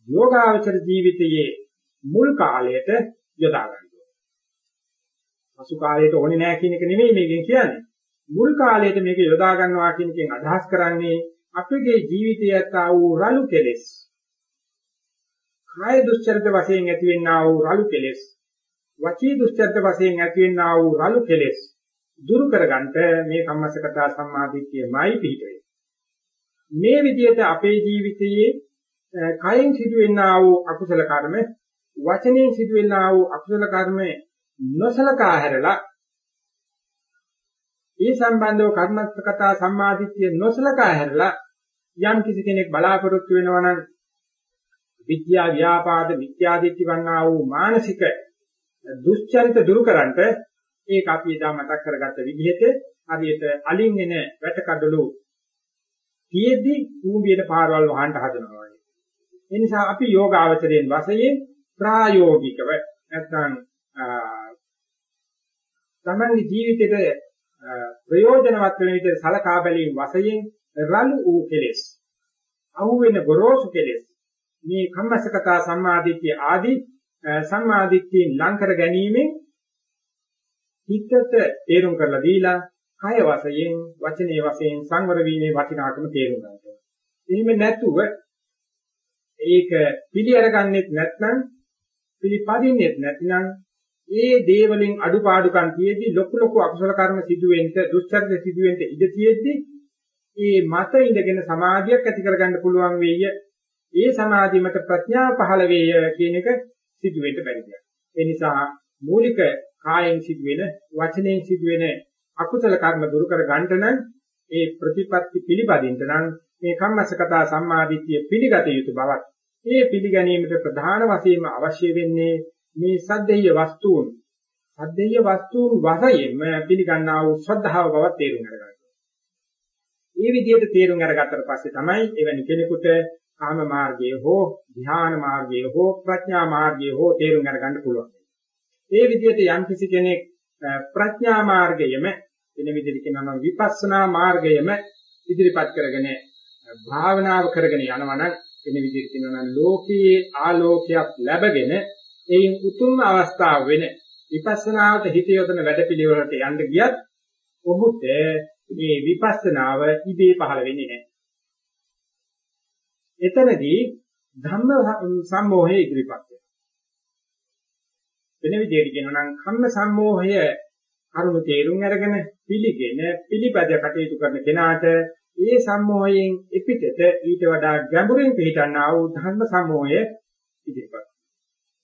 යෝගාචර ජීවිතයේ මුල් කාලයට යොදා ගන්න ඕනේ. පසු කාලයට ඕනේ නැහැ කියන එක නෙමෙයි මේකෙන් කියන්නේ. මුල් කාලයට මේක යොදා ගන්නවා කියන එකෙන් අදහස් කරන්නේ අපගේ ජීවිතයට ආ වූ රළු කෙලෙස්. කාය දුස්චරිත වශයෙන් ඇතිවෙනා වූ රළු කෙලෙස්. වචී දුස්චරිත වශයෙන් ඇතිවෙනා වූ රළු කෙලෙස්. දුරු කරගන්නට මේ කම්මසකතා සම්මාදිට්ඨියමයි පිහිටේ. මේ විදිහට අපේ ජීවිතයේ කයෙන් සිදුවෙනා වූ අකුසල කර්ම වචනයෙන් සිදුවෙනා වූ අකුසල කර්ම නොසලකා හැරලා ඒ සම්බන්ධව කර්මස්කතා සම්මාදිට්ඨිය නොසලකා හැරලා යම් කිසි කෙනෙක් බලාපොරොත්තු වෙනවා නම් විද්‍යා ව්‍යාපාද විද්‍යාදිට්ඨි වන්නා වූ මානසික දුස්චරිත දුරුකරන්ට ඒක අපි එදා මතක් කරගත්ත විදිහට හරියට අලින් එන වැටකඩලු තියෙද්දි කූඹියට පාරවල් වහන්න හදනවා වගේ. ඒ නිසා අපි යෝගාවචරයෙන් වශයෙන් ප්‍රායෝගිකව නැත්නම් තමන්ගේ ජීවිතේට ප්‍රයෝජනවත් වෙන විදිහට සලකා බැලීම වශයෙන් රළු වූ කෙලෙස් අහුවෙන ගොරෝසු කෙලෙස් මේ කම්මසකතා සම්මාදිට්ඨිය ආදී සම්මාදිට්ඨියෙන් ලං කර ගැනීමෙන් හිතට තේරුම් කරලා දීලා කය වශයෙන් වචනේ වශයෙන් සංවර වීමේ වටිනාකම තේරුම් ගන්නවා. එහෙම නැතුව ඒක පිළි අරගන්නෙත් නැත්නම් පිළිපදින්නෙත් නැත්නම් ඒ දේවලින් අඩුපාඩුකම් තියෙද්දි ලොකු ලොකු අකුසල කර්ම සිදුවෙන්න දුස්චර්ය සිදුවෙන්න ඉඩ තියෙද්දි ඒ මත ඉඳගෙන සමාධියක් ඇති කරගන්න පුළුවන් වෙය. ඒ සමාධියමත ප්‍රඥාව පහළ වෙය කියන එක සිදුවෙන්න බැරි දෙයක්. ඒ නිසා මූලික කායෙන් සිදුවෙන වචනයෙන් සිදුවෙන අකුසල කර්ම දුරු කර ගන්නට නම් ඒ ප්‍රතිපත්ති පිළිපදින්න නම් මේ කම්මස්සකතා සම්මාදිට්ඨිය පිළිගත යුතු බවත් ඒ පිළිගැනීමට ප්‍රධාන වශයෙන්ම අවශ්‍ය වෙන්නේ මේ සද්දේය වස්තුන් සද්දේය වස්තුන් වශයෙන්ම පිළිගන්නා වූ ශ්‍රද්ධාව බව තේරුම් ගන්න. මේ විදිහට තේරුම් අරගත්තට පස්සේ තමයි එවැනි කෙනෙකුට කාම මාර්ගයේ හෝ ධ්‍යාන මාර්ගයේ හෝ ප්‍රඥා මාර්ගයේ හෝ තේරුම් අරගන්න පුළුවන්. මේ විදිහට යම් කිසි කෙනෙක් ප්‍රඥා මාර්ගයම වෙන විදිහට කියනවා නම් විපස්සනා මාර්ගයම ඉදිරිපත් කරගෙන භාවනාව කරගෙන යනවා නම් වෙන විදිහට කියනවා නම් ලෝකයේ ආලෝකයක් ලැබගෙන එයින් උතුම් අවස්ථාව වෙන විපස්සනාවට හිත යොදන වැඩපිළිවෙලට යන්න ගියත් ඔහුට මේ විපස්සනාව ඉබේ පහළ වෙන්නේ නැහැ. එතනදී ධම්ම සම්මෝහය ඉදිරිපත් වෙනවා. වෙන විදිහට කියනවා නම් කම්ම සම්මෝහය අරුම තේරුම් අරගෙන පිළිගෙන පිළිපද කටයුතු කරන කෙනාට ඒ සම්මෝහයෙන් එපිටට ඊට වඩා ගැඹුරින් පිටින්නා වූ ධර්ම සම්මෝහය ඉදිරිපත්.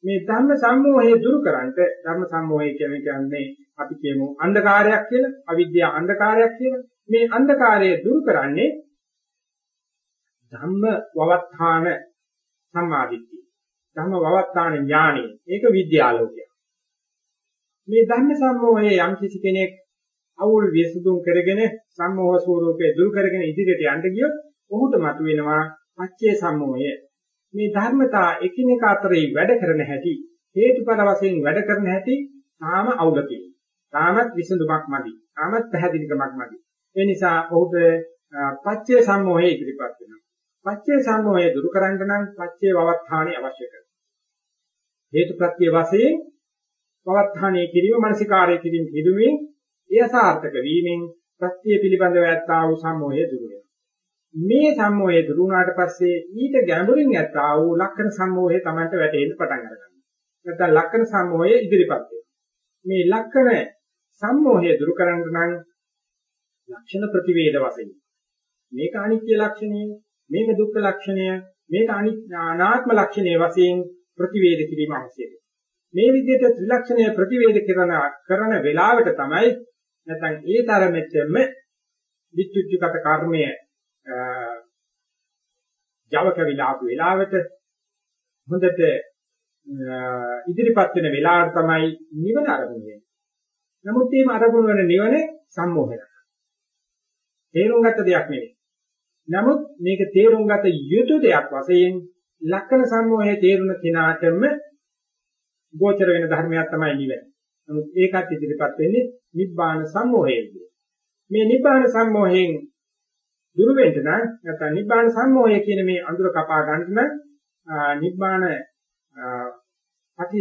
මේ ධර්ම සම්මෝහය දුරු කරන්නට ධර්ම සම්මෝහය කියන්නේ අපි කියමු අන්ධකාරයක් කියලා අවිද්‍යාව අන්ධකාරයක් කියලා මේ අන්ධකාරය දුරු කරන්නේ ධම්ම වවත්තාන සම්මාදිට්ඨිය. ධම්ම වවත්තාන ඥානෙ ඒක විද්‍යාලෝකය මේ ධම්ම සම්මෝහයේ යම් කිසි කෙනෙක් අවුල් විසඳුම් කරගෙන සම්මෝහ ස්වરૂපේ දුරු කරගෙන ඉදිරියට යන්න ගියොත් ඔහුට මතුවෙනවා පච්චේ සම්මෝහය. මේ ධර්මතා එකිනෙක අතරේ වැඩ කරන හැටි හේතුඵල වශයෙන් වැඩ කරන හැටි තාම අවුලකින්. තාමත් විසඳුමක් මදි. තාමත් පැහැදිලිකමක් මදි. ඒ නිසා ඔහුට පච්චේ සම්මෝහය ඉදිරිපත් වෙනවා. පච්චේ සම්මෝහය දුරු කරන්න නම් පච්චේ වවත්තාණි අවශ්‍ය කරනවා. හේතුප්‍රත්‍ය වශයෙන් පවත්හානේ කිරීම මානසිකාරය කිරීම හිදුමින් එය සාර්ථක වීමෙන් ප්‍රත්‍ය පිළිබඳව ඇත්තා වූ සම්මෝහය දුරු වෙනවා. මේ සම්මෝහය දුරු වුණාට පස්සේ ඊට ගැඹුරින් ඇත්තා වූ ලක්ෂණ සම්මෝහය Tamanට වැටෙන්න පටන් ගන්නවා. නැත්නම් ලක්ෂණ සම්මෝහය ඉදිරිපත් වෙනවා. මේ ලක්ෂණ සම්මෝහය දුරු කරන්න නම් ලක්ෂණ ප්‍රතිවේද වශයෙන් මේක අනිත්‍ය ලක්ෂණය, මේක දුක්ඛ ලක්ෂණය, මේක අනාත්ම ලක්ෂණය වශයෙන් ප්‍රතිවේද කිරීම අවශ්‍යයි. මේ විදිහට ත්‍රිලක්ෂණය ප්‍රතිවේද කරන කරන වෙලාවට තමයි නැත්නම් ඒ තරමෙත්ම විචුච්චුගත කර්මය ජවක විලාප වෙලාවට හොඳට ඉදිරිපත් වෙන වෙලාවට තමයි නිවන අරමුණ වෙන්නේ. නමුත් මේ අරමුණ වෙන නිවන සම්මෝහයක්. තේරුම් ගත දෙයක් නෙවෙයි. නමුත් මේක තේරුම් ගත යුතු දෙයක් වශයෙන් ලක්ෂණ සම්මෝහයේ තේරුණ කෙනාටම ගෝචර වෙන ධර්මයක් තමයි නිවන. නමුත් ඒකත් ඉදිරිපත් වෙන්නේ නිබ්බාන සම්මෝහයෙන්දී. මේ නිබ්බාන සම්මෝහයෙන් දුරු වෙන්න නම් නැත්නම් නිබ්බාන සම්මෝහය කියන මේ අඳුර කපා ගන්න නම් නිබ්බාන අති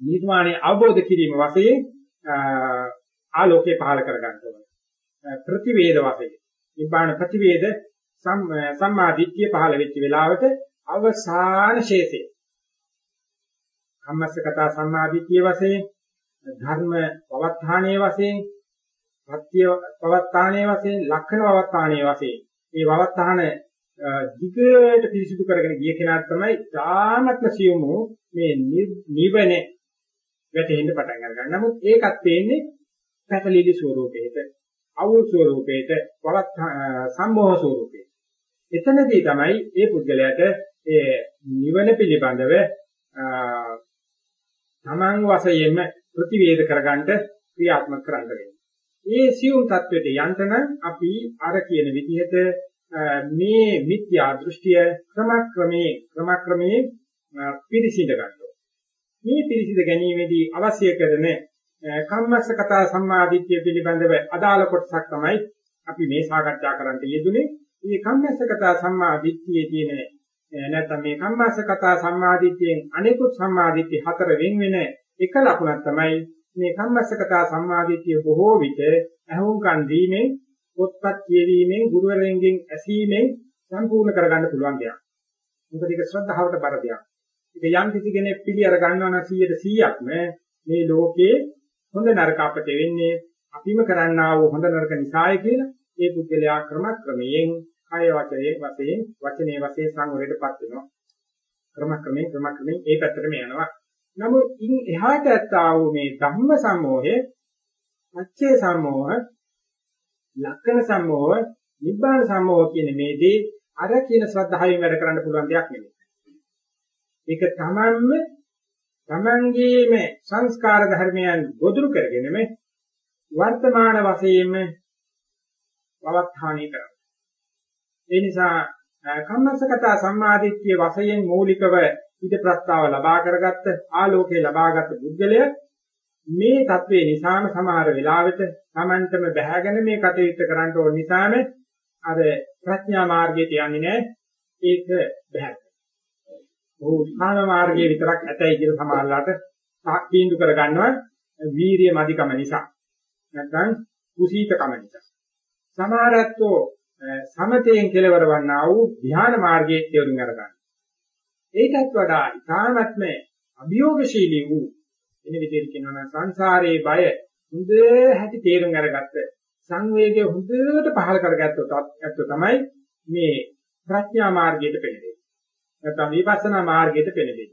නිර්වාණය අවබෝධ කිරීම වශයෙන් ආලෝකේ පහල කර ගන්න ඕනේ. ප්‍රතිවේද වශයෙන් නිබ්බාන ප්‍රතිවේද සම්මා දිට්ඨිය පහල වෙච්ච වෙලාවට අවසාන ශේෂය සම්මස්සකතා සම්මාදිට්ඨිය වශයෙන් ධර්ම පවත්තාණයේ වශයෙන් පත්‍ය පවත්තාණයේ වශයෙන් ලක්ෂණ පවත්තාණයේ වශයෙන් මේ පවත්තාණ දිගට පිරිසිදු කරගෙන ගිය කෙනා තමයි ධානත්ම සියුමු මේ නිවනේ වැටෙන්න පටන් ගන්න. නමුත් ඒකත් තේන්නේ පැටලිලි ස්වරූපේට, අවුල් ස්වරූපේට, පවත් සම්මෝහ ස්වරූපේට. එතනදී තමයි මේ පුද්ගලයාට ඒ නිවන පිළිබඳව තමන් වශයෙන්ම ප්‍රතිවේධ කරගන්න ක්‍රියාත්මක කරන්න වෙනවා. ඒ සියුම් தത്വෙට යන්න අපි අර කියන විදිහට මේ මිත්‍යා දෘෂ්ටිය ක්‍රමක්‍රමී ක්‍රමක්‍රමී පිරිසිඳ ගන්නවා. මේ පිරිසිඳ ගැනීමේදී අවශ්‍ය කරන කම්මස්ස කතා සම්මාදිට්ඨිය පිළිබඳව අදාළ කොටසක් තමයි අපි මේ සාකච්ඡා කරන්න යෙදුනේ. මේ කම්මස්ස කතා සම්මාදිට්ඨියේ තියෙන නැත්නම් මේ කම්මාස කතා සම්මාදිට්ඨියෙන් අනෙකුත් සම්මාදිට්ඨි හතර වෙන් වෙන එක ලකුණක් තමයි මේ කම්මස්ස කතා සම්මාදිට්ඨිය බොහෝ විට අහුම්කන් දීමෙන් පොත්පත් කියවීමෙන් ගුරුවරයන්ගෙන් ඇසීමෙන් සම්පූර්ණ කරගන්න පුළුවන් දෙයක්. මොකද ඒක ශ්‍රද්ධාවට බර දෙයක්. ඒක යම් කිසි කෙනෙක් පිළි අර ගන්නවා නම් 100%ක්ම මේ ලෝකේ හොඳ නරක අපට වෙන්නේ අපිම කරන්නා වූ හොඳ නරක නිසාය කියලා ඒ පුද්ගලයා ක්‍රමක්‍රමයෙන් කාය වචයේ වශයෙන් වචනේ වශයෙන් සංවරයටපත් වෙනවා. ක්‍රමක්‍රමයෙන් ක්‍රමක්‍රමයෙන් ඒ පැත්තටම යනවා. නමුත් ඉන් එහාට ඇත්තා වූ මේ ධම්ම සම්මෝහය, අච්චේ සම්මෝහ, ලක්කන සම්මෝහ, නිබ්බාන සම්මෝහ කියන මේ දේ අර කියන ශ්‍රද්ධාවෙන් වැඩ කරන්න පුළුවන් දෙයක් නෙමෙයි. ඒක තමන්ම තමන්ගේම සංස්කාර ධර්මයන් ගොදුරු කරගෙනම වර්තමාන වශයෙන්ම පවත්හානය කරනවා. ඒ නිසා කම්මස්සකතා සම්මාදිට්ඨිය වශයෙන් මූලිකව ඊට ප්‍රස්තාව ලබා කරගත්ත ආලෝකේ ලබාගත් බුද්ධලය මේ தત્වේ නිසාම සමහර වෙලාවට Tamanටම බැහැගෙන මේ කටයුත්ත කරන්න ඕන නිසාම අර ප්‍රඥා මාර්ගයට යන්නේ නැහැ ඒක බැහැ ඔහු කාම මාර්ගයේ විතරක් ඇතයි කියලා සමාජලාට තීන්දුව කරගන්නවා වීරිය මදිකම නිසා. නැත්නම් කුසීතකම නිසා. සමහරත්වෝ සමතයෙන් කෙලවර වන්නා වූ ධ්‍යාන මාර්ගයේ තේරුම් අරගන්න. ඒකත් වඩා ඊ타ත්ම අභියෝගශීලී වූ එන විදිහට කියනවා නම් සංසාරයේ බය හොඳ හැටි තේරුම් අරගත්ත සංවේගය හොඳට පහල කරගත්තොත් ඇත්ත තමයි මේ ප්‍රඥා මාර්ගයට පෙළෙන්නේ. නැත්නම් විපස්සනා මාර්ගයට පෙළෙන්නේ.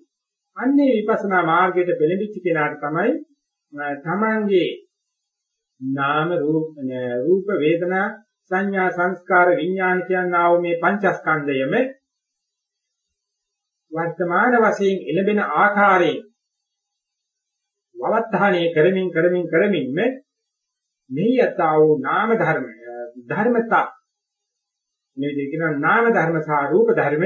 අන්නේ විපස්සනා මාර්ගයට පෙළෙච්ච කෙනාට තමයි තමන්ගේ නාම රූප රූප වේදනා සංඥා සංස්කාර විඥාන කියනා වූ මේ පංචස්කන්ධයම වර්තමාන වශයෙන් එළඹෙන ආකාරයෙන් වවත්තානේ කරමින් කරමින් කරමින්ම මේ යතා වූ නාම ධර්ම ධර්මතා මේ දෙක කියන නාම ධර්ම සහ රූප ධර්ම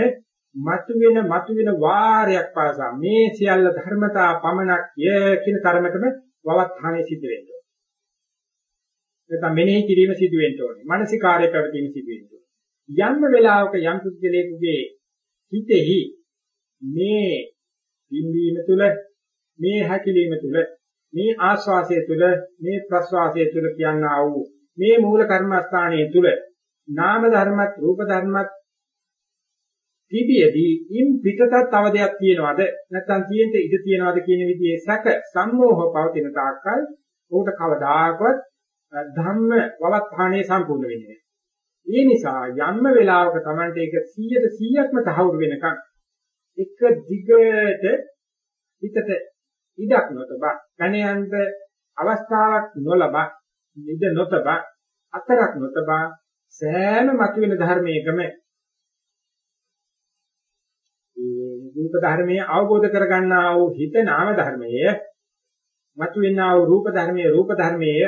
මතුවෙන මතුවෙන වාරයක් පාසා මේ සියල්ල ධර්මතා පමණක් ය කියන තරමටම වවත්තානේ සිද්ධ වෙනවා. නැත්නම් මෙනෙහි කිරීම සිදු වෙන්න ඕනේ. මානසිකාර්ය පැවතීම සිදු වෙන්න ඕනේ. යම් වෙලාවක යම් පුද්ගලයෙකුගේ හිතෙහි මේ පින්වීම තුළ මේ හැකිලිම තුළ මේ ආස්වාසය තුළ මේ ප්‍රස්වාසය තුළ කියනා වූ මේ මූල කර්මස්ථානයේ තුළ නාම ධර්මත් රූප ධර්මත් තිබියදී ඉන් පිටතත් තව දෙයක් තියෙනවද නැත්නම් තියෙන්න ඉඩ තියෙනවද කියන විදිහේ සැක සම්මෝහ පවතින තාක්කල් උකට කවදාකවත් ධම්ම වවත්හානේ සම්පූර්ණ වෙන්නේ නැහැ. ඒ නිසා යම්ම වෙලාවක Tamante ඒක 100ට 100ක්ම තහවුරු වෙනකන් එක දිගට හිතට ඉඩක් නොතබා කණයන්ට අවස්ථාවක් නොලබා ඉඩ නොතබා අතරක් නොතබා සෑම මතුවෙන ධර්මයකම ඒ රූප ධර්මයේ අවබෝධ කරගන්නා වූ හිත නාම ධර්මයේ මතුවෙනා වූ රූප ධර්මයේ රූප ධර්මයේ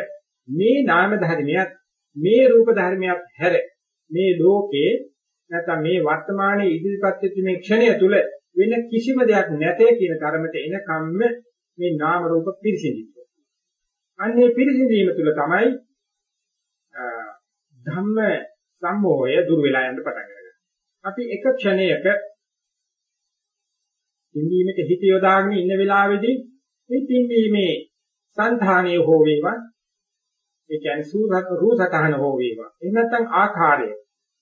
මේ නාම ධර්මයක් මේ රූප ධර්මයක් හැර මේ ලෝකේ නැත්නම් මේ වර්තමානයේ ඉදිරිපත් වෙච්ච මේ ක්ෂණය තුල වෙන කිසිම දෙයක් නැතේ කියන කර්මයට එනකම්ම මේ නාම රූප පිරිසිදුයි. අන්නේ පිරිසිදීම තුල තමයි ධම්ම සම්මෝහය දුර වෙලා යන්න පටන් ගන්නවා. අපි එක ක්ෂණයක පින්වීමට හිත යොදාගෙන ඉන්න වෙලාවේදී මේ පින්වීමේ සංධානය හෝ වේවා ඒ කියන්නේ සූරත් රූසතහන හෝ වේවා. එහෙම නැත්නම් ආකාරය.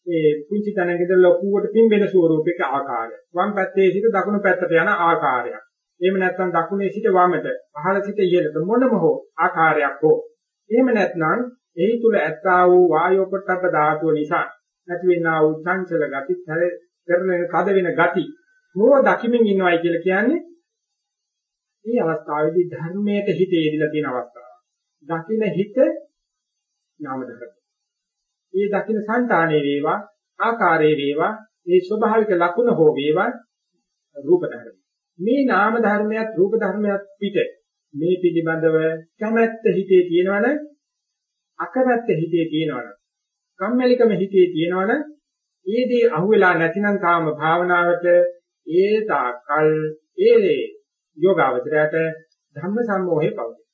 ඒ පුංචි තැනකද ලොකුවට පිම්බෙන ස්වරූපයක ආකාරය. වම් පැත්තේ සිට දකුණු පැත්තට යන ආකාරයක්. එහෙම නැත්නම් දකුණේ සිට වමට, පහළ සිට ඉහළට මොනම හෝ ආකාරයක් හෝ. එහෙම නැත්නම් එහි තුල ඇත්තා වූ වායෝ පොට්ටබ්බ ධාතුව නිසා නැති වෙනා වූ චංචල ගති, කරන කද වෙන ගති මෝ දකිමින් ඉන්නවයි කියලා කියන්නේ මේ අවස්ථාවේදී ධර්මයට හිතේ යෙදලා තියෙන අවස්ථාව. දකින හිත නාම ධර්ම. ඒ දකින సంతානේ වේවා ආකාරයේ වේවා ඒ ස්වභාවික ලක්ෂණ හෝ වේවා රූප ධර්ම. මේ නාම ධර්මයක් රූප ධර්මයක් පිට මේ පිළිබඳව කැමැත්ත හිතේ තියෙනවනම් අකමැත්ත හිතේ තියෙනවනම් කම්මැලිකම හිතේ තියෙනවනම් ඒ දේ අහුවෙලා නැතිනම් තාම භාවනාවට ඒ තාකල් ඒ යෝගාවචරයට ධම්ම සම්මෝහය පවතී.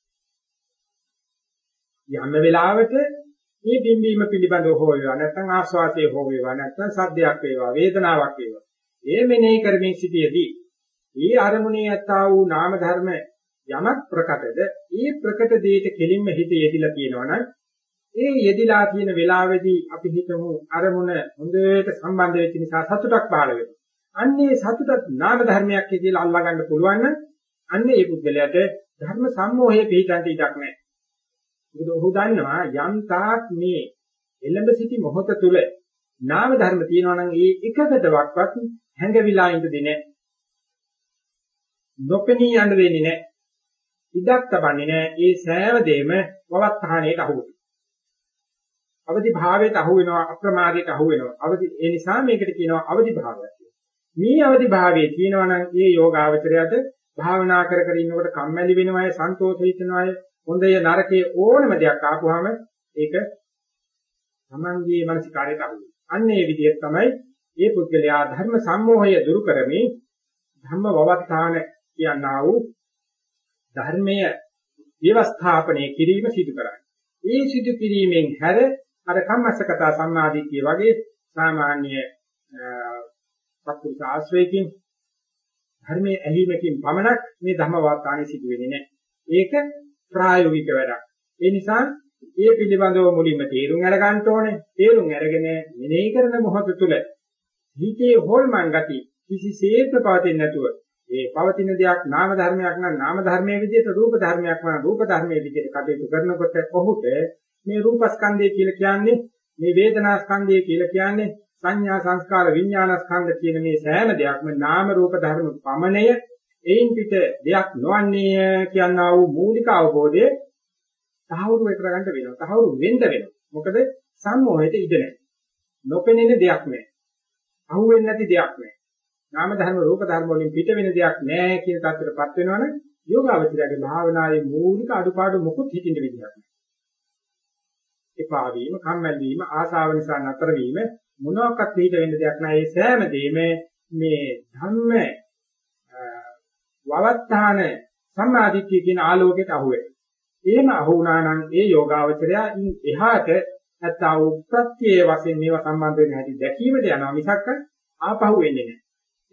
යම් වෙලාවට මේ බිම්බීම පිළිබඳව හෝ වේවා නැත්නම් ආස්වාදයේ හෝ වේවා නැත්නම් සද්දයක් වේවා වේදනාවක් වේවා ඒ මෙනෙහි කරමින් සිටියේදී ඒ අරමුණේ යත්තා වූ නාම ධර්ම යමක් ප්‍රකටද ඒ ප්‍රකට දෙයට කෙලින්ම හිත යෙදිලා තියෙනවනම් ඒ යෙදිලා තියෙන වෙලාවේදී අපි හිතමු අරමුණ හොඳට සම්බන්ධ වෙච්ච නිසා සතුටක් පහළ වෙනවා. අන්නේ සතුටත් නාම ධර්මයක් කියලා අල්ලා ගන්න පුළුවන් නම් අන්නේ ඒ පුද්ගලයාට ධර්ම සම්මෝහයේ පිටන්ට ඉඩක් නැහැ. මොකද ඔහු දන්නවා යම් තාක් මේ එළඹ සිටි මොහොත තුල නාම ධර්ම තියෙනවා නම් ඒ එකකදවක්වත් හැඟවිලා ඉඳ දෙන්නේ නොපෙනී යන්න දෙන්නේ නැහැ. ඉඩක් තබන්නේ නැහැ. ඒ සෑම දෙයක්ම වවත්තහණයට අහු වෙනවා. අවදි භාවයට අහු වෙනවා අප්‍රමාදයට අහු වෙනවා. අවදි ඒ නිසා මේකට කියනවා අවදි භාවයක් කියලා. මේ අවදි භාවයේ තියෙනවා නම් ඒ යෝගාවචරයට භාවනා කර කර ඉන්නකොට කම්මැලි වෙනවයි, සන්තෝෂ හිතෙනවයි, හොඳය නරකයේ ඕනම දෙයක් ආපුවාම ඒක තමන්ගේ මානසිකාරයට අහු වෙනවා. අන්න ඒ විදිහට තමයි මේ පුද්ගලයා ධර්ම සම්මෝහය දුරු කරමින් ධම්ම වවත්තාන කියනා වූ ධර්මය ව්‍යවස්ථාපනය කිරීම සිදු කරන්නේ. ඒ සිදු කිරීමෙන් හැර අර කම්මස්සකතා සම්මාදිට්ඨිය වගේ සාමාන්‍ය සත්පුරුෂ ආශ්‍රයකින් ධර්මයේ ඇලීමකින් පමණක් මේ ධර්ම වාර්තාණය සිදු වෙන්නේ නැහැ. ඒක ප්‍රායෝගික වැඩක්. ඒ නිසා ඒ පිළිබඳව මුලින්ම තේරුම් අරගන්න ඕනේ. තේරුම් අරගෙන මෙනෙහි කරන මොහොත තුළ හිතේ හොල්මන් ගති කිසිසේත් පවතින්නේ නැතුව ඒ පවතින දෙයක් නාම ධර්මයක් නම් නාම ධර්මයේ විදිහට රූප ධර්මයක් නම් රූප ධර්මයේ විදිහට කටයුතු කරනකොට ඔහුට මේ රූපස්කන්ධය කියලා කියන්නේ මේ වේදනාස්කන්ධය කියලා කියන්නේ සංඥා සංස්කාර විඥානස්කන්ධ කියන මේ සෑම දෙයක්ම නාම රූප ධර්ම පමණය එයින් පිට දෙයක් නොවන්නේ කියනා වූ මූලික අවබෝධය තහවුරු කරගන්න වෙනවා. තහවුරු වෙන්න වෙනවා. මොකද සම්මෝහයට ඉඩ නැහැ. නොපෙනෙන දෙයක් නැහැ. අහුවෙන්නේ නැති දෙයක් නැහැ. නාම ධර්ම රූප ධර්ම වලින් පිට වෙන දෙයක් නැහැ කියන තත්ත්වයටපත් වෙනවනේ යෝගාවචරයේ භාවනාවේ මූලික අඩුපාඩු මොකුත් හිතින් විදියක් නැහැ. එපා වීම, කම්මැලි වීම, ආසාව නිසා නතර වීම මොනවාක්වත් පිට වෙන්න දෙයක් නැහැ. ඒ සෑම දෙයක්ම මේ ධම්ම වවත්තාන සම්මාදිට්ඨිය කියන ආලෝකයට අහුවේ. එහෙම අහු වුණා නම් ඒ යෝගාවචරය එහාට නැත්නම් උත්පත්තියේ වශයෙන් මේවා සම්බන්ධ වෙන හැටි දැකීමට යනවා මිසක් ආපහු වෙන්නේ නැහැ.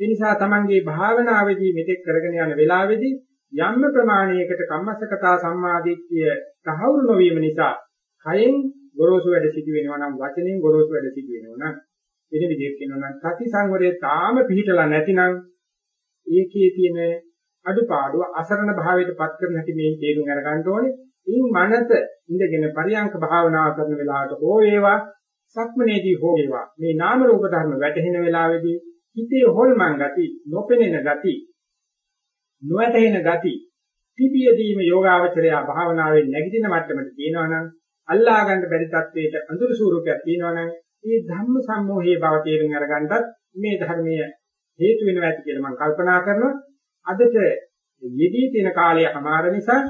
ඒ නිසා තමන්ගේ භාවනාවේදී මෙතෙක් කරගෙන යන වෙලාවේදී යම් ප්‍රමාණයකට කම්මස්සකතා සම්මාදිට්ඨිය තහවුරු නොවීම නිසා කයෙන් ගොරෝසු වැඩ සිදු වෙනවා නම් වචනෙන් ගොරෝසු වැඩ සිදු වෙනවා නම් වෙන විදිහට කියනවා නම් සති සංවරයේ තාම පිහිටලා නැතිනම් ඒකේ තියෙන අඩුපාඩුව අසරණ භාවයට පත් කරන හැටි මේ තේරුම් අරගන්න ඕනේ. ඉන් මනස ඉඳගෙන පරියංක භාවනාව කරන වෙලාවට හෝ වේවා සක්මනේදී හෝ වේවා මේ නාම රූප ධර්ම වැටහෙන වෙලාවේදී හිතේ හොල්මන් ගති, නොපෙනෙන ගති, නොවැටෙන ගති තිබියදීම යෝගාවචරය භාවනාවේ නැගිටින මට්ටමට තියෙනවනම් අල්ලා ගන්න බැරි තත්වයකට අඳුරු ස්වරූපයක් තියෙනවනම් මේ ධම්ම සම්මෝහයේ බව තේරුම් අරගන්නත් මේ ධර්මයේ හේතු වෙනවා ඇති කියලා මම කල්පනා කරනවා අදට යෙදී තියෙන කාලය අමාර නිසා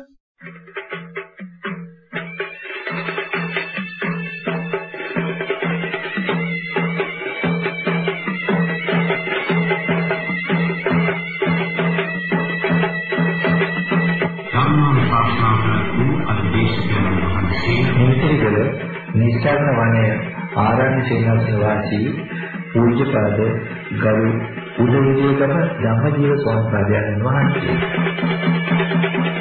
මේකේකල නිස්සාරණ වනයේ ආරණ්‍ය සේනාසන වාසී පූජ්‍යපද ගරු උදේවිදේකම ධම්මජීව ස්වාමීන් වහන්සේ.